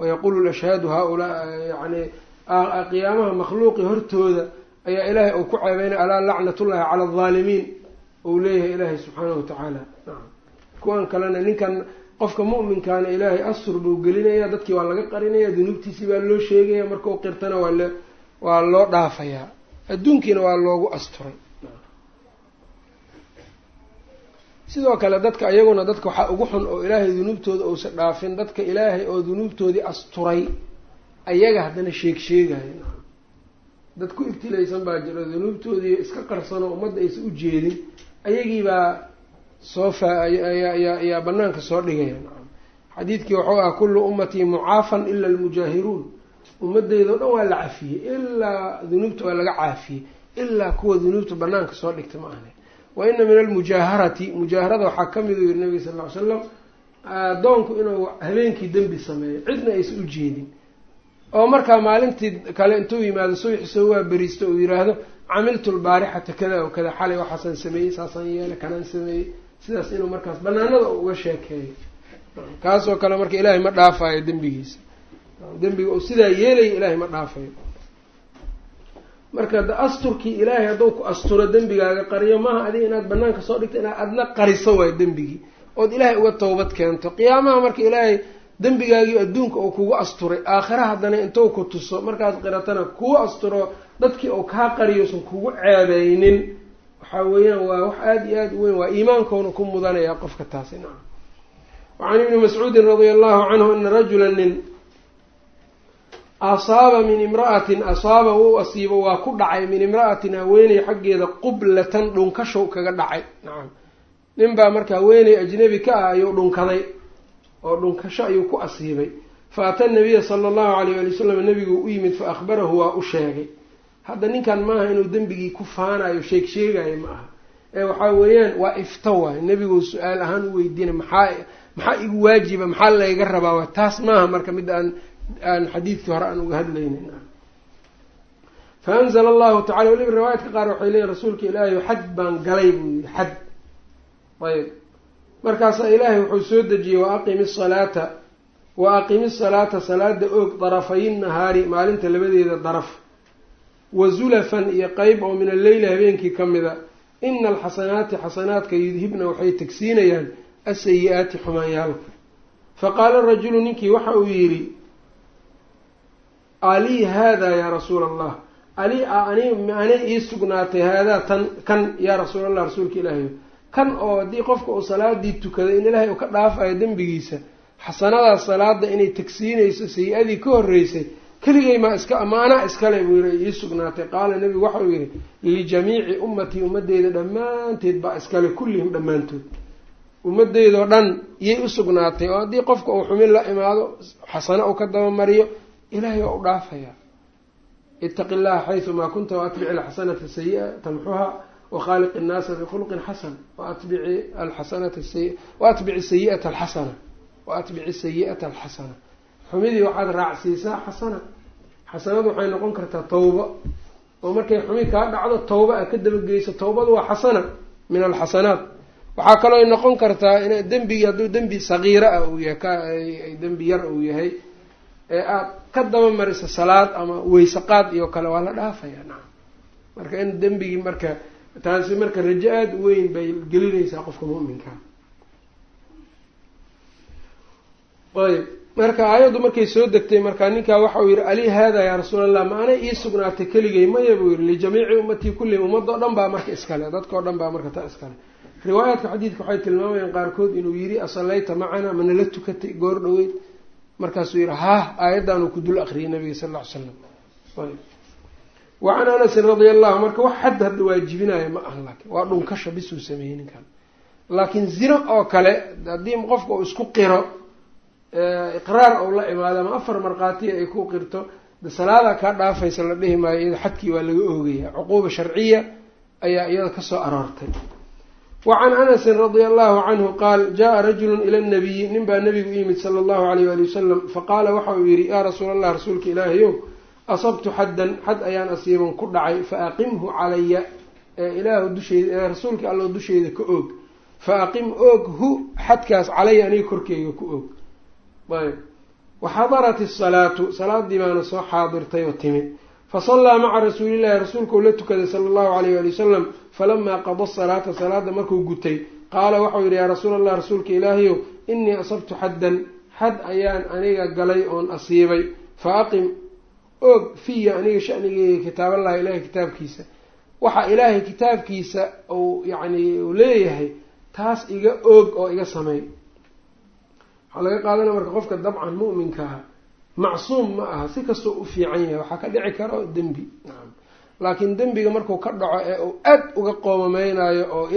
Speaker 1: wayaquulu lashhaadu haa-ulaa yani qiyaamaha makhluuqi hortooda ayaa ilaahay uu ku ceebeynaya alaa lacnatullahi cala aldaalimiin uu leeyahay ilaahay subxaanahu watacaala nacam kuwan kalena ninkan qofka mu'minkaana ilaahay astur buu gelinaya dadkii waa laga qarinaya dunuubtiisii baa loo sheegaya markau qirtana waa waa loo dhaafayaa. Adduunkiina waa loogu asturay. Sidoo kale dadka iyaguna dadka waxaa ugu xun oo ilaahay dunuubtooda uusa dhaafin dadka ilaahay oo dunuubtoodii asturay ayaga haddana sheeg sheegayo dad ku ibtilaysan baa jiro dunuubtoodii iska qarsanoo ummadda aysan u jeedin ayagiibaa soo fa ayaa banaanka soo dhigaya. Xadiidkii wuxuu ah kullu ummatii mucaafan ila almujaahiruun. Ummadeyda o dhan waa la cafiyey. Ilaa dunuubta waa laga caafiyey. Ilaa kuwa dunuubta banaanka soo dhigta ma ahne. Wa ina min almujaaharati mujaaharada waxaa ka mid u yihi nabiga sal ly slam addoonku inuu habeenkii dembi sameeyo cidna aysan u jeedin. Oo markaa maalintii kale intuu yimaado subaxisoo waa beriisto uu yiraahdo camiltu lbaarixata kada oo kada xalay waxaasaan sameeyey saasaan yeelay kanaan sameeyey sidaas inuu markaas banaanada uga sheekeeyo. Kaasoo kale marka ilaahay ma dhaafayo dembigiisa. Dembiga uu sidaa yeelaya ilaahay ma dhaafayo. Marka da asturkii ilaahay hadduu ku asturo dembigaaga qariyo maaha adiga inaad banaanka soo dhigto inaad adna qariso waayo dembigii ood ilaahay uga towbad keento. Qiyaamaha marka ilaahay dembigaagii adduunka uu kugu asturay aakhira haddana intuu ku tuso markaad qiratana kuu asturo dadkii uu kaa qariyousan kugu ceebeynin waxaa weeyaan waa wax aada iyo aada u weyn waa iimaankoona ku mudanaya qofka taasi nacam wacan ibni mascuudin radia allahu canhu ana rajula nin asaaba min imra'atin asaaba wuu asiibo waa ku dhacay min imra'atin haweeney xaggeeda qublatan dhunkashow kaga dhacay nacam nin baa marka haweeney ajnabi ka ah ayuu dhunkaday oo dhunkasho ayuu ku asiibay. Fa ata nabiya sala allahu alayh ali wasalam nebiguu u yimid fa akhbarahu waa u sheegay hadda ninkan maaha inuu dembigii ku faanayo sheeg sheegayo ma aha ee waxaa weeyaan waa ifta waayo nebiguu su'aal ahaan u weydiina maxaa maxaa igu waajiba? Maxaa layga rabaa? Waa taas maaha marka mid aan aan xadiidkii hore aan uga hadlaynin. Fa anzala allahu tacala weliba riwaayaadka qaar waxay leeyihiin rasuulka ilaahay xad baan galay buu yihi xad ayb markaasaa ilaahay wuxuu soo dejiyey wa aqimi salaata wa aqimi salaata salaada oog darafayi nahaari maalinta labadeeda daraf wa zulafan iyo qeyb oo min alleyli habeenkii ka mida. Ina alxasanaati xasanaadka yudhibna waxay tegsiinayaan asayi-aati xumaanyaalka fa qaala rajulu ninkii waxa uu yidhi alii haadaa yaa rasuula allah ali anay ii sugnaatay haadaa tan kan yaa rasuul allah rasuulka ilaahay. Kan oo haddii qofka uu salaadii tukaday in ilaahay uu ka dhaafayo dembigiisa xasanadaas salaada inay tagsiinayso sayi-adii ka horreysay keligay maa iska amaanaa iskale buu yiri ii sugnaatay. Qaala nebigu waxauu yihi lijamiici ummatii ummadeyda dhammaanteed baa iskale kullihim dhammaantood. Ummadeydoo dhan iyay u sugnaatay oo haddii qofka uu xumin la imaado xasano uu ka dabamariyo ilaahay waa u dhaafayaa itaqi llaha xaysumaa kunta waatbici alxasanata sayi-a tamxuha wakhaaliq innaasa bikhuluqin xasan waatbici alxasanata sayi waatbici sayiata alxasana waatbici sayi-ata alxasana xumidii waxaad raacsiisaa xasana. Xasanadu waxay noqon kartaa tawba. Oo markay xumi kaa dhacdo tawba a ka dabageyso tawbadu waa xasana min alxasanaat. Waxaa kaloo noqon kartaa in dembigi hadduu dembi sagiira ah uu yahay kadembi yar uu yahay ee aada ka daba mariso salaad ama weysaqaad iyo kale waa la dhaafaya nacam marka in dembigii marka taasi marka rajo aada u weyn bay gelinaysaa qofka mu'minka. Ayb marka aayaddu markay soo degtay markaa ninkaa waxa uu yihi ali haada yaa rasuul allah ma anay ii sugnaatay keligay? Maya buu yihi lijamiici ummatii kullihim ummadoo dhan baa marka iskale dadkao dhan baa marka ta iskale. Riwaayaadka xadiidka waxay tilmaamayaan qaarkood inuu yidhi asallayta macana manala tukatay goor dhoweyd markaasuu yihi haah aayaddaanuu ku dul akriyay nabiga sal lla ly can anasin radia allahu marka wax xad hadda waajibinaya ma aha laakin waa dhunkasha bisuu sameeyey ninkan. Laakiin zino oo kale haddii qofka uu isku qiro iqraar ou la imaado ama afar markhaatiya ay ku qirto de salaada kaa dhaafaysa la dhihi maayo iyada xadkii waa laga oogaya. Cuquuba sharciya ayaa iyada ka soo aroortay wa can anasin radia allahu canhu qaal jaa rajulun ila nabiyi nin baa nabigu yimid sala allahu alayh wali wasalam faqaala waxa uu yihi yaa rasuul allah rasuulka ilaahayow asabtu xaddan xad ayaan asiiban ku dhacay fa aqimhu calaya. Ilaahu dusheeda rasuulka allo dusheeda ka oog. Fa aqim oog hu xadkaas calaya aniga korkeyga ku oog ayb waxadarat isalaatu salaadii baana soo xaadirtay oo timid. Fasallaa maca rasuulillahi rasuulka uu la tukaday sala allahu alayh wali wasalam falamaa qada salaata salaada markuu gutay qaala waxau yidhi yaa rasuul allah rasuulka ilaahayow inii asabtu xaddan. Xad ayaan aniga galay oon asiibay. Fa aqim oog fiya aniga shanigeyga kitaaballahi ilaahay kitaabkiisa. Waxa ilaahay kitaabkiisa uu yacni leeyahay taas iga oog oo iga samey waxaa laga qaadanaya marka qofka dabcan mu'minkaha macsuum ma aha si kastoo u fiican yahay waxaa ka dhici karo dembi. Nacam laakiin dembiga markuu ka dhaco ee uu aad uga qoomameynayo oo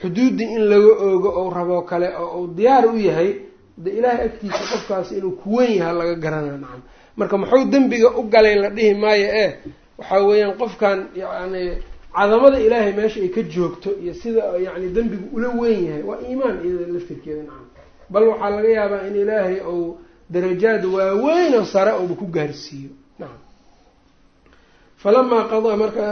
Speaker 1: xuduuddii in laga oogo ou raboo kale oo uu diyaar u yahay de ilaahay agtiisa qofkaasi inuu kuwan yaha laga garanaya nacam marka muxuu dembiga u galay la dhihi maayo ee waxaa weeyaan qofkan yacni cadamada ilaahay meesha ay ka joogto iyo sida yacni dembigu ula weyn yahay waa iimaan iyada laftirkeeda nacam bal waxaa laga yaabaa in ilaahay uu darajaad waaweyn oo sare uuba ku gaarsiiyo. Nacam falamaa qadaa marka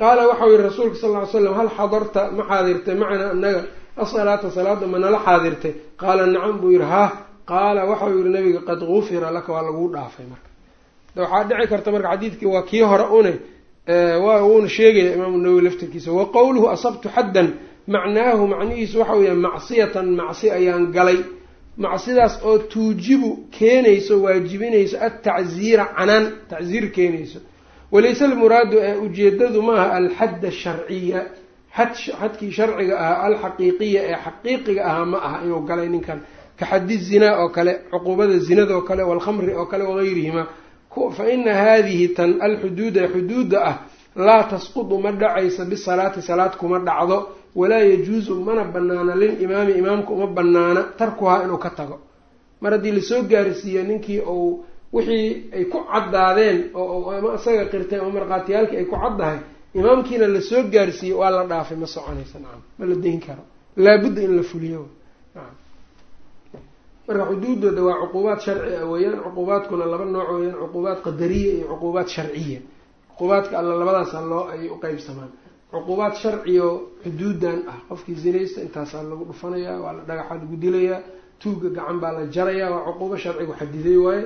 Speaker 1: qaala waxau yihi rasuulka sal ly slam hal xadarta? Ma xaadirtay. Macnaa anaga asalaata salaada ma nala xaadirtay. Qaala nacam buu yihi hah qaala waxau yihi nabiga qad gufira laka waa laguu dhaafay marka. Waxaa dhici karta marka xadiidkii waa kii hore une waa wuuna sheegaya imaamu nawowi laftirkiisa wa qowluhu asabtu xaddan macnaahu macnihiisu waxa weya macsiyatan macsi ayaan galay macsidaas oo tuujibu keenayso waajibinayso altacziira canaan tacziir keenayso. Walayse almuraadu ee ujeedadu maaha alxadd asharciya xad xadkii sharciga ahaa alxaqiiqiya ee xaqiiqiga ahaa ma aha inuu galay ninkan. Ka xaddi zinaa oo kale cuquubada zinada oo kale waalkhamri oo kale wagayrihima fa ina haadihi tan alxuduuda xuduuda ah laa tasqudu ma dhacaysa bisalaati salaad kuma dhacdo walaa yajuusu mana banaana lilimaami imaamka uma banaana tarkuhaa inuu ka tago. Mar haddii la soo gaarsiiyo ninkii uu wixii ay ku caddaadeen oo ama isaga qirtay ama markhaatiyaalkii ay ku caddahay imaamkiina la soo gaarsiiyey waa la dhaafay ma soconaysa nacam ma la dayn karo. Laabudda in la fuliyo. Marka xuduudooda waa cuquubaad sharci ah weeyaan cuquubaadkuna laba nooc weeyaan cuquubaad qadariya iyo cuquubaad sharciya. Cuquubaadka alla labadaasa loo ay u qeybsamaan cuquubaad sharciyo xuduudan ah. Qofkii zinaysta intaasaa lagu dhufanayaa waa la dhagaxa lagu dilayaa tuuga gacan baa la jarayaa waa cuquubo sharcigu xadiday waaye.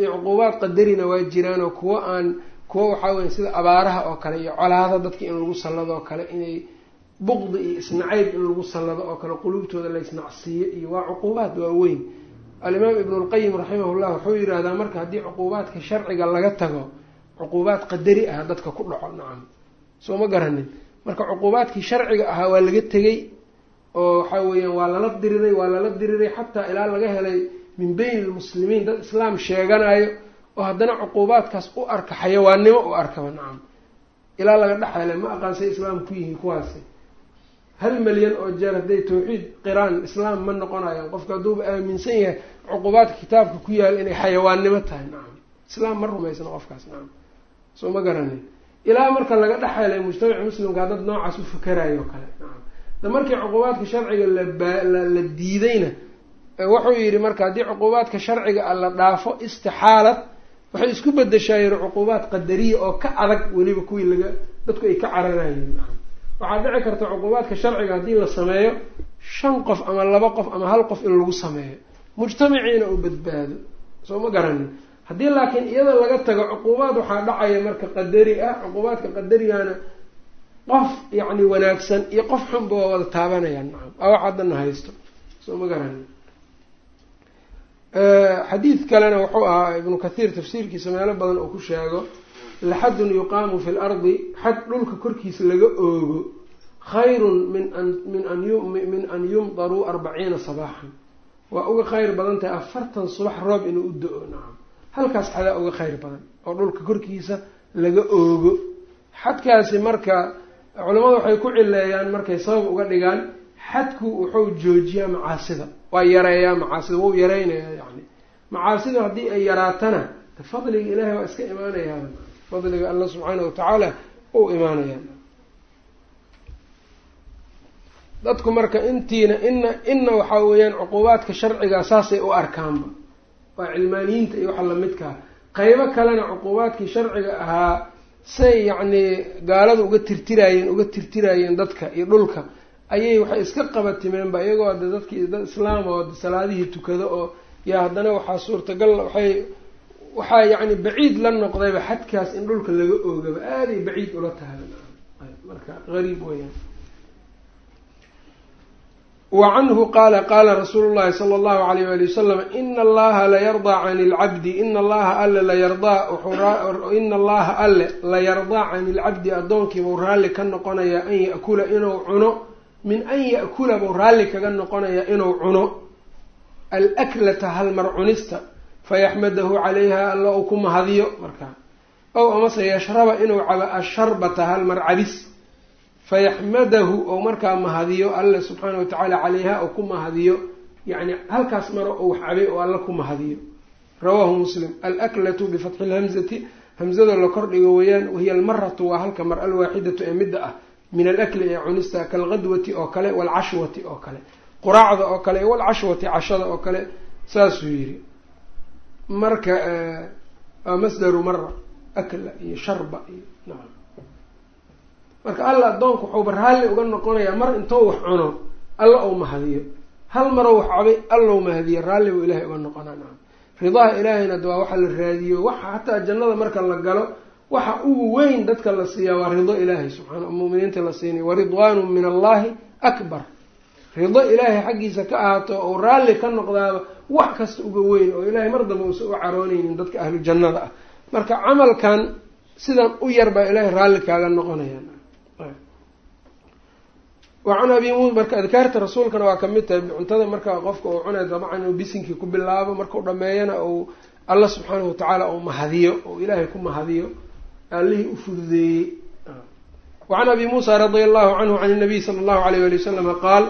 Speaker 1: Iyo cuquubaad qadarina waa jiraanoo kuwo aan kuwo waxaa weya sida abaaraha oo kale iyo colaado dadka in lagu sallado oo kale inay buqdi iyo isnacayb in lagu sallado oo kale quluubtooda la isnacsiiyo iyo waa cuquubaad waaweyn alimaam ibnulqayim raximahullah wuxuu yidhaahdaa marka haddii cuquubaadka sharciga laga tago cuquubaad qadari ah dadka ku dhaco. Nacam soo garanin. Marka cuquubaadkii sharciga ahaa waa laga tegey oo waxaa weeyaan waa lala diriray waa lala diriray xataa ilaa laga helay min beyn lmuslimiin dad islaam sheeganayo oo haddana cuquubaadkaas u arka xayawaannimo u arkaba nacam. Ilaa laga dhexele ma aqaansay islaam ku yihiin kuwaasi. Hal milyan oo jeer hadday tawxiid qiraan islaam ma noqonayaan. Qofka hadduuba aaminsan yahay cuquubaadka kitaabka ku yaalla inay xayawaannimo tahay nacam. Islaam ma rumaysna qofkaas nacam. Soo ma garanin ilaa marka laga dhexelay mujtamaca muslimkaa dad noocaas u fakarayo o kale. Da markii cuquubaadka sharciga labala diidayna wuxuu yidhi marka haddii cuquubaadka sharciga a la dhaafo istixaalad waxay isku bedeshaa yiri cuquubaad qadariya oo ka adag weliba kuwii laga dadku ay ka cararayeen. Waxaa dhici karta cuquubaadka sharciga haddii la sameeyo shan qof ama laba qof ama hal qof in lagu sameeyo. Mujtamaciina uu badbaado. Soo ma garanin haddii laakiin iyada laga tago cuquubaad waxaa dhacaya marka qadari ah cuquubaadka qadarigana qof yacni wanaagsan iyo qof xunba waa wada taabanayaan nacam. Wax haddana haysto. Soo ma garanin xadiid kalena wuxuu ahaa ibnu kathiir tafsiirkiisa meelo badan uu ku sheego laxadun yuqaamu fi lardi xad dhulka korkiisa laga oogo khayrun min an min an min an yumdaruu arbaciina sabaaxan. Waa uga khayr badan tahay afartan subax roob inuu u do-o nacam halkaas xadaa uga khayr badan oo dhulka korkiisa laga oogo. Xadkaasi marka culamadu waxay ku cileeyaan markay sabab uga dhigaan xadku wuxuu joojiyaa macaasida waa yareeyaa macaasida wuu yareynayaa yani. Macaasida haddii ay yaraatana fadliga ilaahay waa iska imaanayaa fadliga alla subxaana watacaala uu imaanayaa dadku marka intiina ina ina waxaa weeyaan cuquubaadka sharciga saasay u arkaanba waa cilmaaniyiinta iyo waxa lamidkaa qeybo kalena cuquubaadkii sharciga ahaa say yacnii gaalada uga tirtiraayeen uga tirtiraayeen dadka iyo dhulka ayay waxay iska qabatimeenba iyagoo de dadkii dad islaam oo salaadihii tukado oo yaa haddana waxaa suurtagal waxay waxaa yacni baciid la noqdayba xadkaas in dhulka laga oogaba. Aaday baciid ula tahay. Marka gariib weyaan wa canhu qaala qaala rasuulu llahi sala allahu alayh wali wasalam ina allaha layardaa can ilcabdi ina allaha alle layardaa ina allaha alle layardaa can ilcabdi addoonkiibuu raalli ka noqonayaa an yakula inuu cuno min an ya-kula buu raalli kaga noqonayaa inuu cuno. Alaklata halmar cunista fayaxmadahu calayha alla uu ku mahadiyo. Markaa ow amase yashraba inuu cabo asharbata halmar cabis fayaxmadahu ou markaa mahadiyo alla subxaana watacaala calayha uu ku mahadiyo yacni halkaas maro ou wax cabay oo alla ku mahadiyo rawaahu muslim alaklatu bifatxi lhamzati hamzada la kordhigo weeyaan wahiya almaratu waa halka mar alwaaxidatu ee midda ah min alakli ee cunista kalqadwati oo kale waalcashwati oo kale quraacda oo kale walcashwati cashada oo kale saasuu yidhi marka masdaru mara akla iyo sharba iyo nacam marka alla addoonku wuxuuba raalli uga noqonayaa mar intou wax cuno alla ou mahadiyo. Hal maroo wax cabay allow mahadiyo. Raalli buu ilahay uga noqonaa nacam ridaha ilaahayna de waa waxa la raadiyo waxa xataa jannada marka la galo waxa ugu weyn dadka la siiyaa waa rido ilaahay subxaana muminiinta la siinay waridwaanu min allahi akbar. Rido ilaahay xaggiisa ka ahaato ou raalli ka noqdaaba wax kasta uga weyn oo ilaahay mar damba uusan u carooneynin dadka ahlu jannada ah. Marka camalkan sidan u yar baa ilaahay raalli kaaga noqonaya wa can abi mu marka adkaarta rasuulkana waa ka mid tahay cuntada marka qofka uu cunay dabcan inuu bisinkii ku bilaabo markau dhameeyana uu alla subxaanahu watacaala uu mahadiyo ou ilaahay ku mahadiyo allihii u fududeeyey. Wacan abi muusa radia allahu canhu can nabiy sala allahu alayh wali wasalama qaal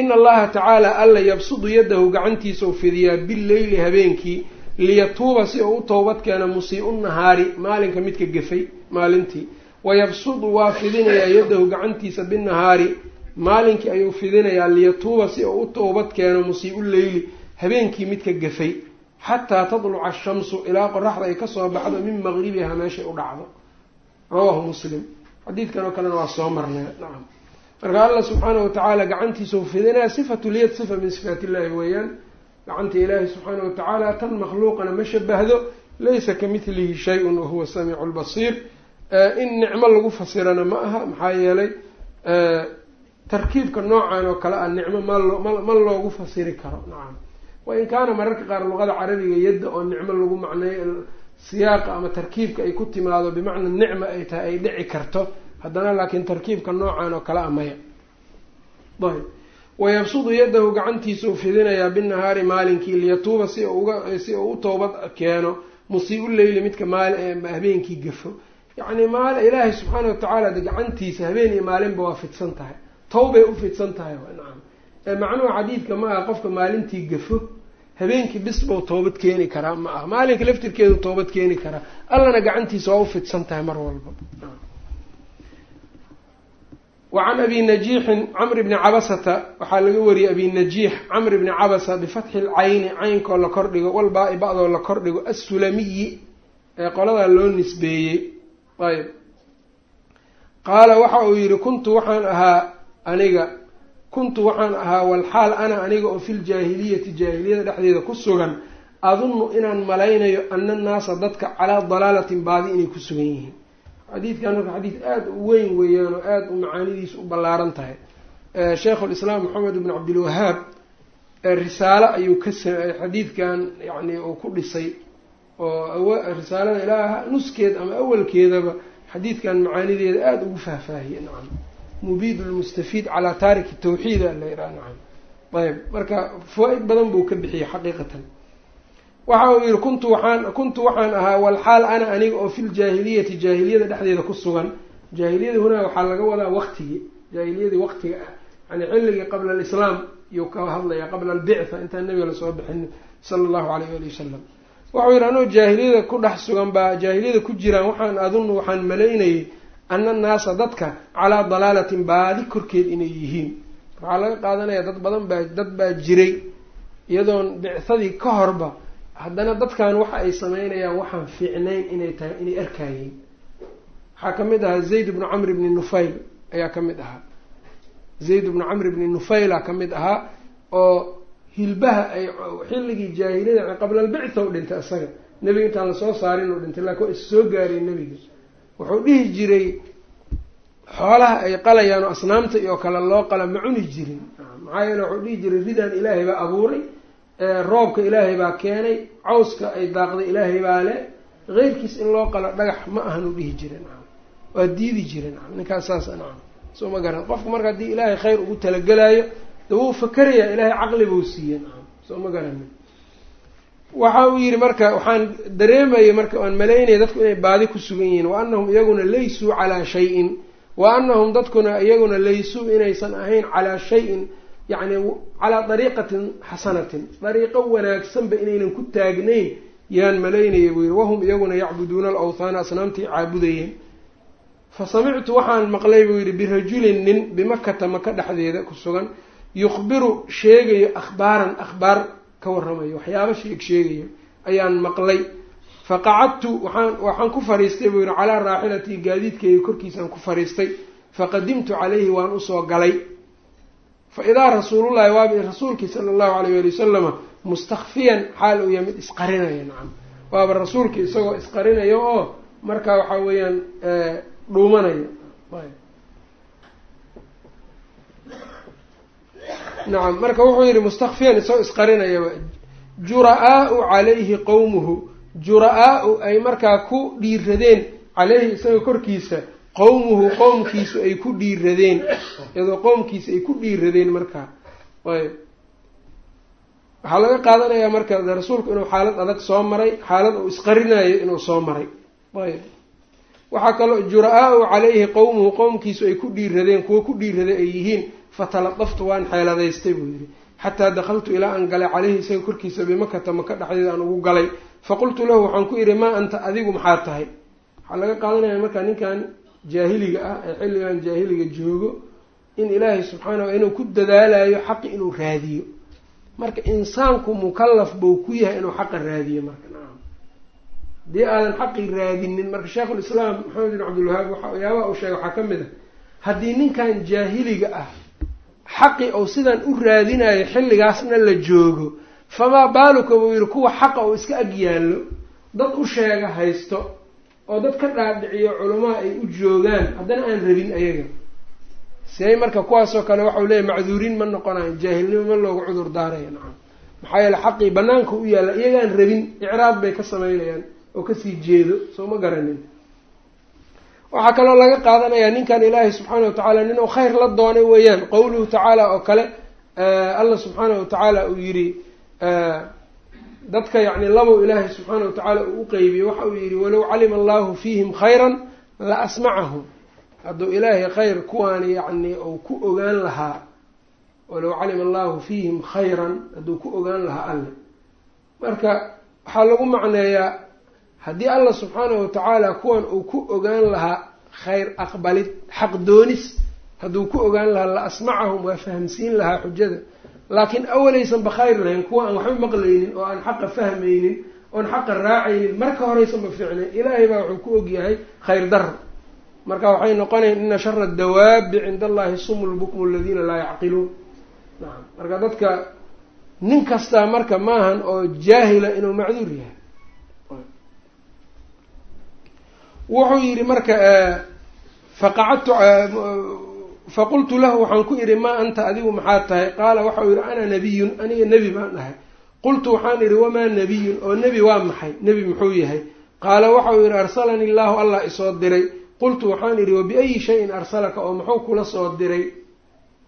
Speaker 1: ina allaha tacaala alla yabsudu yadahu gacantiisau fidiyaa billeyli habeenkii liyatuuba si uu u toobad keeno musii-u nahaari maalinka midka gefay maalintii. Wayabsudu waa fidinayaa yadahu gacantiisa binahaari maalinkii ayuu fidinayaa liyatuuba si uu u toobad keeno musii-u leyli. Habeenkii midka gefay. Xataa tadluca ashamsu ilaa qoraxda ay ka soo baxdo min maqribiha meeshay u dhacdo. Rawaahu muslim. Xadiidkan oo kalena waa soo marnay nacam marka allah subxaanahu watacaala gacantiisau fidinaya sifatu lyad sifa min sifaat illahi weeyaan. Gacanta ilaahi subxaanahu watacaala tan makhluuqana ma shabahdo laysa ka midlihi shay-un wahuwa samiicu lbasiir in nicmo lagu fasirana ma aha. Maxaa yeelay tarkiibka noocan oo kale ah nicmo malo ma loogu fasiri karo. Nacam wain kaana mararka qaar luqada carabiga yadda oo nicmo lagu macneeyo siyaaqa ama tarkiibka ay ku timaado bimacna nicma ay tahay ay dhici karto haddana laakiin tarkiibka noocan oo kale a maya. Ayb. Wayabsudu yadahu gacantiisau fidinayaa binahaari maalinkii liyatuuba si uga si uu u toobad keeno musii-u leyli midka maal habeenkii gafo. Yacni maal ilaahay subxaana watacaala de gacantiisa habeen iyo maalinba waa fidsan tahay tawbay u fidsan tahay macnuhu xadiidka ma aha qofka maalintii gafo habeenkii bisbau toobad keeni karaa ma aha. Maalinka laftirkeedu toobad keeni karaa. Allana gacantiisa waa u fidsan tahay mar walba. Wacan abi najiixin camr bni cabasata waxaa laga wariyey abi najiix camr bni cabasa bifatxi lcayni caynkoo la kordhigo walbaa-i ba-doo la kordhigo assulamiyi ee qoladaa loo nisbeeyey. Ayb qaala waxa uu yihi kuntu waxaan ahaa aniga kuntu waxaan ahaa walxaal ana aniga oo fil jaahiliyati jaahiliyada dhexdeeda ku sugan adunnu inaan malaynayo ana annaasa dadka calaa dalaalatin baadi inay ku sugan yihiin. Xadiidkan marka xadiid aada u weyn weeyaan oo aada u macaanidiisu u ballaaran tahay. Sheikhulislaam maxamed ibn cabdilwahaab risaalo ayuu ka xadiidkan yani uu ku dhisay oo risaalada ilaa nuskeed ama awalkeedaba xadiidkan macaanideeda aada ugu faahfaahiyey nacam mubiid lmustafiid calaa taariki tawxiida la yidhaha nacam ayb marka fawaa-id badan buu ka bixiyey xaqiiqatan. Waxa uu yihi kuntu waxaan kuntu waxaan ahaa walxaal ana aniga oo fil jaahiliyati jaahiliyada dhexdeeda ku sugan. Jaahiliyada hunaa waxaa laga wadaa waqtigii jaahiliyadii waqtiga ah. Yani xilligii qabla alislaam iyuu ka hadlaya qabla albictha intaan nabiga la soo bixin sala allahu alayh ali wasalam waxau yihi anoo jaahiliyada ku dhex sugan baa jaahiliyada ku jiraan waxaan adunnu waxaan malaynayay ana annaasa dadka calaa dalaalatin baadi korkeed inay yihiin. Waxaa laga qaadanaya dad badan baa dad baa jiray iyadoon bicthadii ka horba haddana dadkan waxa ay sameynayaan waxaan fiicnayn inay tahay inay arkayeen waxaa ka mid ahaa zayd bnu camr bni nufayl ayaa ka mid ahaa. Zayd bnu camr bni nufayla ka mid ahaa oo hilbaha ay xilligii jaahiliyada qabla albictha u dhintay isaga nebiga intaan la soo saarin u dhintay laakin waa is soo gaaray nebiga wuxuu dhihi jiray xoolaha ay qalayaan oo asnaamta iyo kale loo qala ma cuni jirin. Maxaa yeele wuxuu dhihi jiray ridaan ilaahay baa abuuray roobka ilaahay baa keenay cawska ay daaqday ilaahay baa le keyrkiis in loo qalo dhagax ma ahan u dhihi nacam waa diidi nacam ninkaas saas nacam soo ma garan. Qofka marka haddii ilaahay khayr ugu talagelaayo de wuu fakerayaa ilaahay caqli buu siiye nacam soo ma garanin waxa uu yihi marka waxaan dareemayay marka aan malaynaya dadku inay baadi ku sugan yihiin wa anahum iyaguna laysuu calaa shayin wa anahum dadkuna iyaguna laysuu inaysan ahayn calaa shayin yacni calaa dariiqatin xasanatin dariiqo wanaagsanba inaynan ku taagnayn yaan malaynaya buu yihi wahum iyaguna yacbuduuna alawthaana asnaamtii caabudayeen. Fa samictu waxaan maqlay buu yihi birajulin nin bimakata maka dhexdeeda ku sugan yukhbiru sheegayo akhbaaran akhbaar ka warramayo waxyaaba sheeg sheegayo ayaan maqlay. Faqacadtu waxaan waxaan ku fariistay buu yihi calaa raaxilatii gaadiidkayga korkiisaan ku fariistay. Faqadimtu calayhi waan u soo galay. Fa idaa rasuulullahi waab rasuulkii sala allahu alayh ali wasalama mustakfiyan xaal uu yahay mid isqarinaya nacam. Waaba rasuulkii isagoo isqarinaya oo markaa waxaa weeyaan dhuumanaya nacam marka wuxuu yihi mustakfiyan isagoo isqarinayaba jura-aau calayhi qowmuhu jura-aa-u ay markaa ku dhiiradeen caleyhi isaga korkiisa. Qowmuhu qowmkiisu ay ku dhiiradeen. Iyadoo qowmkiisa ay ku dhiiradeen markaa ayb. Waxaa laga qaadanayaa marka rasuulku inuu xaalad adag soo maray xaalad uu isqarinayo inuu soo maray. Ayb. Waxaa kaloo jura-aa-u calayhi qowmuhu qowmkiisu ay ku dhiiradeen kuwo ku dhiiraday ay yihiin fataladaftu waan xeeladaystay buu yidhi. Xataa dakhaltu ilaa aan galay caleyhi isaga korkiisa bimakata maka dhexdeeda aan ugu galay. Faqultu lahu waxaan ku idhi maa anta adigu maxaa tahay? Waxaa laga qaadanaya markaa ninkan jaahiliga ah ee xilligan jaahiliga joogo in ilaahay subxaana inuu ku dadaalayo xaqi inuu raadiyo. Marka insaanku mukallaf buu ku yahay inuu xaqa raadiyo marka nacam haddii aadan xaqi raadinin marka sheikhulislaam maxamed bin cabdilwahaab waxyaabaha uu sheegay waxaa ka mid a haddii ninkan jaahiliga ah xaqi uu sidan u raadinayo xilligaasna la joogo famaa baaluka buu yihi kuwa xaqa uu iska ag yaallo dad u sheega haysto oo dad ka dhaadhiciyo culamaha ay u joogaan haddana aan rabin ayaga. Siay marka kuwaasoo kale waxau leeyahy macduuriin ma noqonayo jaahilnimo ma loogu cudur daaraya nacam. Maxaa yeele xaqii banaanka u yaalla iyagaan rabin icraab bay ka sameynayaan oo ka sii jeedo soo ma garanin waxaa kaloo laga qaadanayaa ninkan ilaahay subxaana wa tacaala ninuu khayr la doonay weeyaan qowluhu tacaala oo kale allah subxaana wa tacaala uu yidhi dadka yacni labow ilaahay subxaana wa tacaala uu u qeybiyey waxa uu yidhi walow calima allahu fiihim khayran la asmacahum. Hadduu ilaahay khayr kuwaani yacni uu ku ogaan lahaa walow calima allahu fiihim khayran hadduu ku ogaan lahaa alle. Marka waxaa lagu macneeyaa haddii allah subxaanahu watacaala kuwan uu ku ogaan lahaa khayr aqbalid xaq doonis hadduu ku ogaan lahaa la asmacahum waa fahamsiin lahaa xujada. Laakiin awalaysanba khayr lahayn kuwa aan waxba maqlaynin oo aan xaqa fahmaynin oon xaqa raacaynin marka horeysanba fiicnayn ilaahay baa wuxuu ku ogyahay khayr daro marka waxay noqonayan ina shara dawaabi cinda allahi sumu lbukmu aladiina laa yacqiluun. Marka dadka nin kastaa marka maahan oo jaahila inuu macduur yahay wuxuu yidhi marka faqacadtu faqultu lahu waxaan ku idhi maa anta adigu maxaa tahay? Qaala waxau yidhi ana nabiyun aniga nebi baan dhahay qultu waxaan idhi wamaa nabiyun? Oo nebi waa maxay? Nebi muxuu yahay. Qaala waxau yidhi arsalani illaahu allah isoo diray. Qultu waxaan idhi wabiayi shayin arsalaka? Oo muxuu kula soo diray.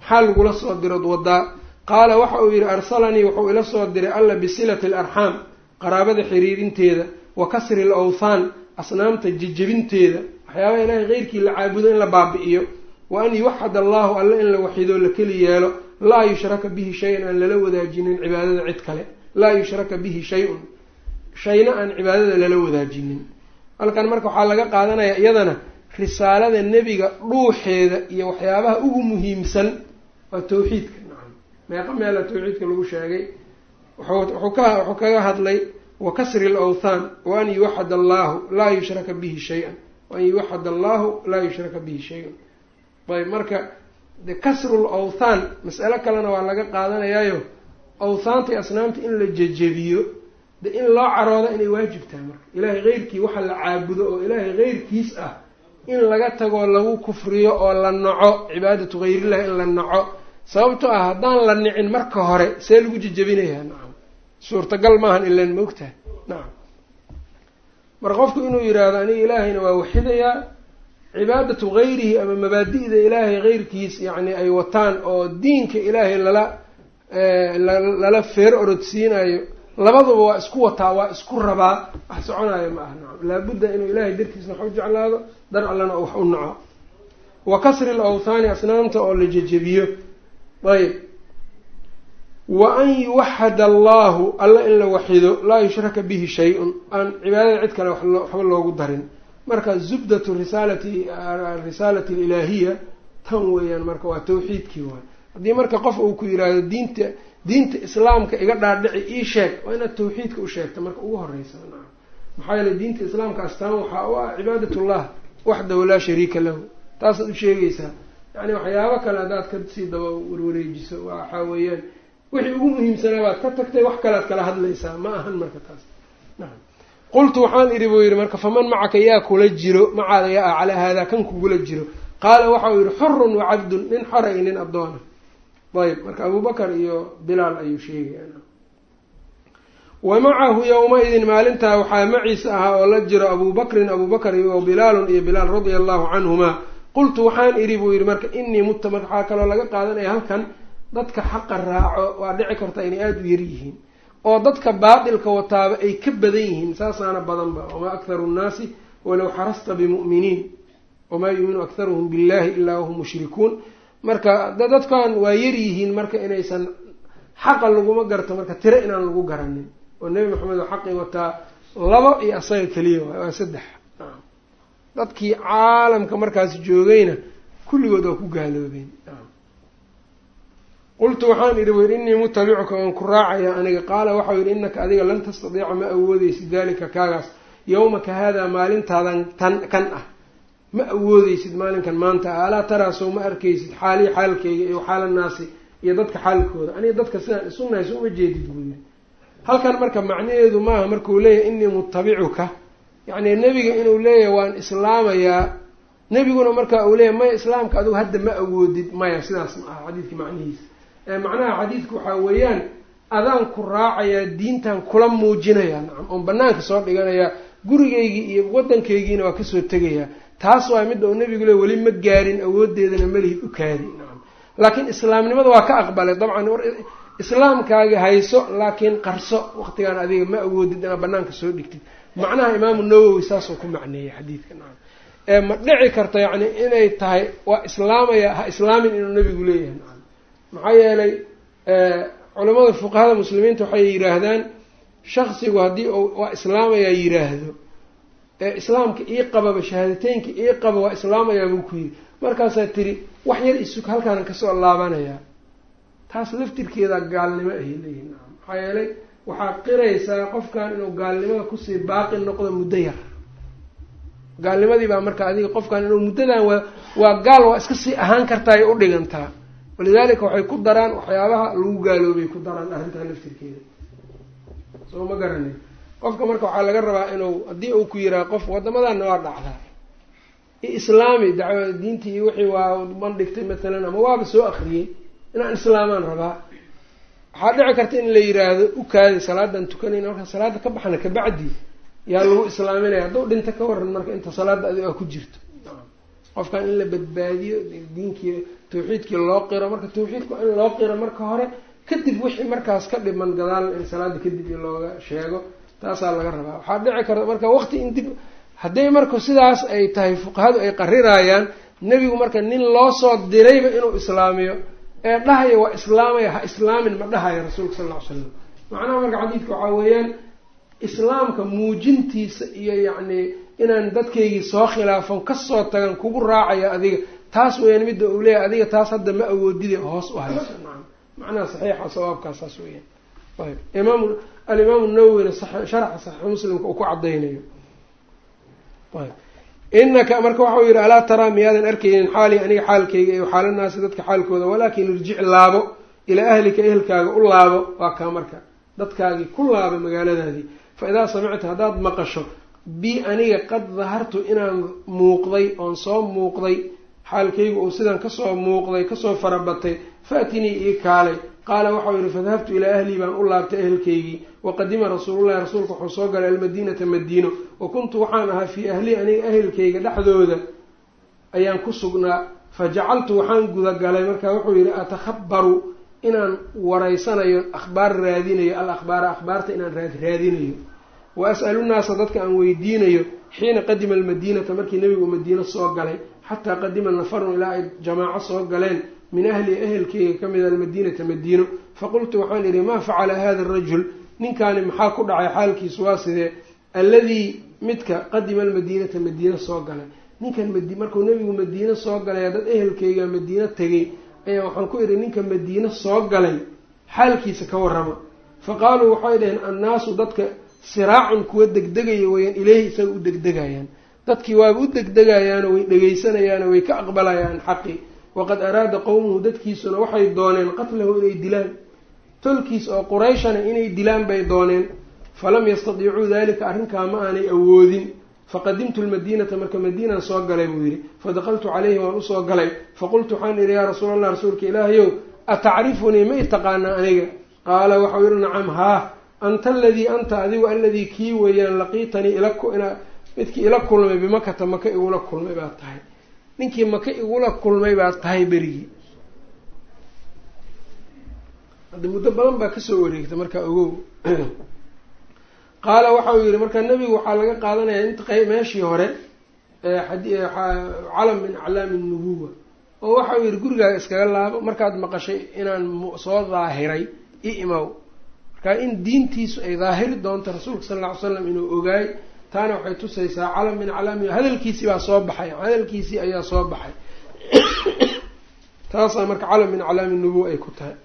Speaker 1: Maxaa lagula soo dirood wadaa qaala waxa uu yidhi arsalanii wuxuu ila soo diray alla bisilati alarxaam qaraabada xiriirinteeda wa kasri l awthaan asnaamta jejebinteeda waxyaabaha ilaahay keyrkii la caabudo in la baabi'iyo. Wa an yuwaxad allahu alle in la waxido la keli yeelo. Laa yushraka bihi shay-an aan lala wadaajinin cibaadada cid kale. Laa yushraka bihi shay-un shayna aan cibaadada lala wadaajinin. Halkan marka waxaa laga qaadanaya iyadana risaalada nebiga dhuuxeeda iyo waxyaabaha ugu muhiimsan waa tawxiidka. Nacam meeqa meela tawxiidka lagu sheegay. Wuxuu kaga hadlay wa kasri lawthaan wa an yuwaxad allahu laa yushraka bihi shay-an waan yuwaxad allahu laa yushraka bihi shay-un ayb marka de kasru lawthaan mas'alo kalena waa laga qaadanayaayo awthaanta iyo asnaamta in la jejebiyo de in loo caroodo inay waajib tahay marka. Ilaahay keyrkii waxa la caabudo oo ilaahay keyrkiis ah in laga tagoo lagu kufriyo oo la naco cibaadatu hayrillahi in la naco sababto ah haddaan la nicin marka hore see lagu jejebinayaa suurtagal maahan ilan ma ogtahay. Nacam marka qofku inuu yidhaahdo aniga ilaahayna waa waxidayaa cibaadatu hayrihi ama mabaadi'da ilaahay keyrkiis yacni ay wataan oo diinka ilaahay lala lala feer orodsiinayo labaduba waa isku wataa waa isku rabaa wax soconayo ma aha. Nacam laabudda inuu ilaahay dartiisna wax u jeclaado dar allana wax u naco. Wa kasri lawthaani asnaamta oo la jejebiyo. Ayb wa an yuwaxad allahu alla in la waxido laa yushraka bihi shay-un. Aan cibaadada cid kale waxba loogu darin. Marka zubdatu risaalati risaalati alilaahiya tan weeyaan marka waa tawxiidkii waay haddii marka qof uu ku yiraahdo diinta diinta islaamka iga dhaadhici ii sheeg waa inaad tawxiidka u sheegta marka ugu horeysa nacam. Maxaa yeele diinta islaamka astaan waxaa u ah cibaadatullah waxdahu laa shariika lahu. Taasaad u sheegaysaa. Yacni waxyaabo kale haddaad ka sii daba warwareejiso waxaa weeyaan wixii ugu muhiimsanaa baad ka tagtay wax kalead kala hadlaysaa. Ma ahan marka taas. Nacam qultu waxaan idhi buu yidhi marka faman macaka yaa kula jiro? Macaada yaa ah calaa haadaa kan kugula jiro. Qaala waxa uu yihi xurun wa cabdun nin xora iyo nin addoona ayb marka abubakar iyo bilaal ayuu sheegaya wa macahu yowma-idin maalintaa waxaa maciisa ahaa oo la jiro abubakrin abubakar iyo bilaalun iyo bilaal radia allahu canhumaa. Qultu waxaan idhi buu yidhi marka inii mutta marka waxaa kaloo laga qaadanaya halkan dadka xaqa raaco waa dhici karta inay aada u yar yihiin. oo dadka baatilka wataaba ay ka badan yihiin saasaana badanba. Wamaa akharu nnaasi walow xarasta bimu'miniin. Wamaa yuuminu akharuhum billahi ilaa wahum mushrikuun. Marka dadkan waa yar yihiin marka inaysan xaqa laguma garto marka tiro inaan lagu garanin. Oo nebi maxamed oo xaqii wataa labo iyo asaga keliya waa saddex. Dadkii caalamka markaas joogayna kulligood waa ku gaaloobeen qultu waxaan idhi wer innii mutabicuka waan ku raacaya aniga qaala waxau yidhi innaka adiga lan tastadiica ma awoodeysid daalika kaagaas yowmaka haadaa maalintaadan tan kan ah ma awoodeysid maalinkan maanta ah alaa taraasow ma arkaysid xaalii xaalkayga iyo xaala naasi iyo dadka xaalkooda aniga dadka sidaan isunahayso uma jeedid buu yidhi halkan marka macnaheedu maaha markuu leeyahay innii mutabicuka yacni nebiga inuu leeyahay waan islaamayaa nebiguna marka uu leeyahy maya islaamka adigu hadda ma awoodid maya sidaas ma aha xadiidka macnihiisa macnaha xadiidku waxaa weeyaan adaan ku raacayaa diintan kula muujinayaa nacam oon banaanka soo dhiganayaa gurigaygii iyo waddankaygiina waa ka soo tegayaa taas waa midda uu nebigu le weli ma gaarin awoodeedana malihid u kaadi nacam laakiin islaamnimada waa ka aqbalay. Dabcan islaamkaagi hayso laakiin qarso. Waqtigaan adiga ma awoodid inaad banaanka soo dhigtid. Macnaha imaamu nawowi saasoo ku macneeyay xadiidka nacam ee ma dhici karta yacni inay tahay waa islaamaya ha islaamin inuu nebigu leeyahay maxaa yeelay culamada fuqahada muslimiinta waxay yidhaahdaan shaksigu haddii waa islaamayaa yidhaahdo ee islaamka ii qababa shahaadateynka ii qaba waa islaamayaa buu ku yidhi. Markaasaa tiri wax yar isug halkaanan ka soo laabanayaa. Taas laftirkeeda gaalnimo ahay leeyihiin maxaa yeelay waxaad qiraysaa qofkan inuu gaalnimada ku sii baaqi noqdo muddo yar. Gaalnimadii baa marka adiga qofkan inuu muddadan waa waa gaal waa iska sii ahaan kartaa ay u dhigantaa walidaalika waxay ku daraan waxyaabaha lagu gaaloobay ku daraan arrintaa laftirkeeda. Soo ma garanay qofka marka waxaa laga rabaa inuu haddii uu ku yiraha qof wadamadanna waa dhacdaa. Islaami dacwa diintii wixii waa bandhigtay matalan ama waaba soo akriyey inaan islaamaan rabaa. Waxaa dhici karta in la yiraahdo u kaadi salaadan tukanayn markaa salaada ka baxna kabacdi yaa lagu islaaminaya. Hadduu dhinta ka waran marka inta salaada adigo ku jirto. Qofkan in la badbaadiyo diinkii tawxiidkii loo qiro marka tawxiidku in loo qiro marka hore kadib wixii markaas ka dhiman gadaal in salaada kadib iyo looga sheego taasaa laga rabaa. Waxaa dhici karta marka waqti in dib hadday marka sidaas ay tahay fuqahadu ay qarirayaan nebigu marka nin loo soo dirayba inuu islaamiyo ee dhahaya waa islaamaya ha islaamin ma dhahaya rasuulka sal ll ly slam macnaha marka xadiidka waxaa weeyaan islaamka muujintiisa iyo yacni inaan dadkaygii soo khilaafon ka soo tagan kugu raacaya adiga taas weeyaan midda uu leeyahay adiga taas hadda ma awoodida hoos u hayso. Macnaha saxiixa sawaabkaas saas weeyaan. Ayb imaam alimaamu nawowina sharaxa saxiix muslimka uu ku cadaynayo ayb inaka marka waxau yihi alaa taraa miyaadan arkaynin xaali aniga xaalkayga iyo xaalanaasi dadka xaalkooda walaakin irjic laabo ilaa ahlika ehelkaaga u laabo. Waa kaa marka. Dadkaagii ku laaba magaaladaadii fa idaa samicta haddaad maqasho bi aniga qad dahartu inaan muuqday oon soo muuqday xaalkaygu uu sidan ka soo muuqday ka soo farabatay faatinii ii kaalay. Qaala waxau yihi fadahabtu ilaa ahlii baan u laabtay ehelkaygii. Waqadima rasuulullahi rasuulka wuxuu soo galay almadiinata madiino. Wa kuntu waxaan ahaa fii ahlii aniga ehelkayga dhexdooda. Ayaan ku sugnaa. Fa jacaltu waxaan gudagalay. Marka wuxuu yihi atakhabaru inaan waraysanayo akhbaar raadinayo al akhbaara akhbaarta inaan raad raadinayo. Wa as'alu nnaasa dadka aan weydiinayo xiina qadima almadiinata markii nebigu madiino soo galay xataa qadima nafarun ilaa ay jamaaco soo galeen min ahli ehelkeyga ka mida almadiinata madiino faqultu waxaan idhi maa facala hada arajul ninkaani maxaa ku dhacay xaalkiisu waa sidee? Alladii midka qadima almadiinata madiino soo galay. Ninkan markuu nebigu madiino soo galay dad ehelkeyga madiino tegay ayaa waxaan ku idhi ninka madiino soo galay xaalkiisa ka warrama. Fa qaaluu waxay dhaheen annaasu dadka siraacun kuwa degdegaya weyaan ileyhi isaga u degdegayaan dadkii waaba u degdegayaano way dhegaysanayaano way ka aqbalayaan xaqi. Waqad araada qowmuhu dadkiisuna waxay dooneen qatlahu inay dilaan. Tolkiis oo qurayshana inay dilaan bay dooneen. Falam yastadiicuu dalika arrinkaa ma aanay awoodin. Faqadimtu lmadiinata marka madiinaan soo galay buu yidhi. Fadaqaltu caleyhi waan u soo galay. Faqultu waxaan idhi yaa rasuul allah rasuulka ilaahayow atacrifunii ma i taqaanaa aniga? Qaala waxau yihi nacam haa. Anta aladii anta adigu aladii kii weeyaan laqiitanii ila midkii ila kulmay bimakata maka igula kulmay baad tahay. Ninkii maka igula kulmay baad tahay berigii. Hadda muddo badan baa ka soo wareegta markaa ogow. Qaala waxa uu yihi marka nebigu waxaa laga qaadanaya inta meeshii hore calam min aclaami nubuwa oo waxau yidhi gurigaaga iskaga laabo markaad maqashay inaan soo daahiray i imow. Markaa in diintiisu ay daahiri doonto rasuulka sala alla ly slam inuu ogaay taana waxay tusaysaa calam min calaami hadalkiisii baa soo baxay hadalkiisii ayaa soo baxay. Taasaa marka calam min calaami nubuwa ay ku tahay.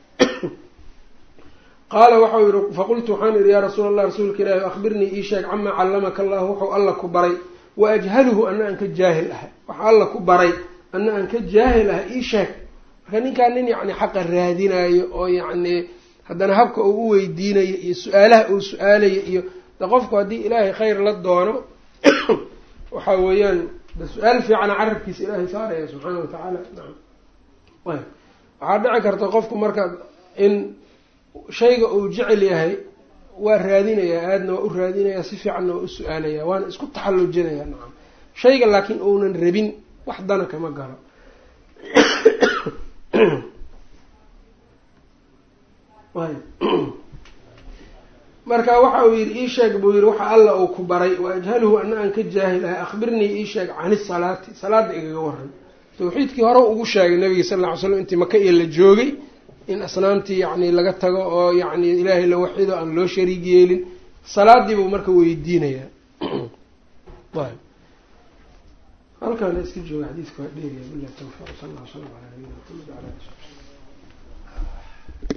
Speaker 1: Qaala waxau yihi faqultu waxaan idhi yaa rasuul allah rasuulka ilaahi akhbirnii ii sheeg camaa callamaka allahu wuxuu alla ku baray. Wa ajhaluhu ana aan ka jaahil ahay. Waxa alla ku baray ana aan ka jaahil ahay ii sheeg. Marka ninkaan nin yacni xaqa raadinayo oo yacni haddana habka uu u weydiinayo iyo su'aalaha uu su'aalayo iyo de qofku haddii ilaahay khayr la doono waxa weeyaan de su'aal fiicana carabkiisa ilaahay saaraya subxaana wa tacaala. Waxaa dhici karta qofku marka in shayga uu jecel yahay waa raadinayaa aadna waa u raadinayaa si fiicanna waa u su'aalaya waana isku taxallujinaya nacam shayga laakiin uunan rabin wax dana kama galo marka waxa uu yidhi ii sheeg buu yihi waxa alla uu ku baray. Wa ajhaluhu ana aan ka jaahilahay akhbirnii ii sheeg cani salaati. Salaada igaga waran tawxiidkii hore ugu sheegay nabiga sal lla ly slam intii maka iyo la joogay in asnaamtii yacni laga tago oo yacni ilaahay la waxido aan loo shariig yeelin. Salaadii buu marka weydiinayaa. Ayb halkaan la iska jooga xadiiska waa dheeriya bilahi tawfiq sal alla slam ala nabiyina maxamed ala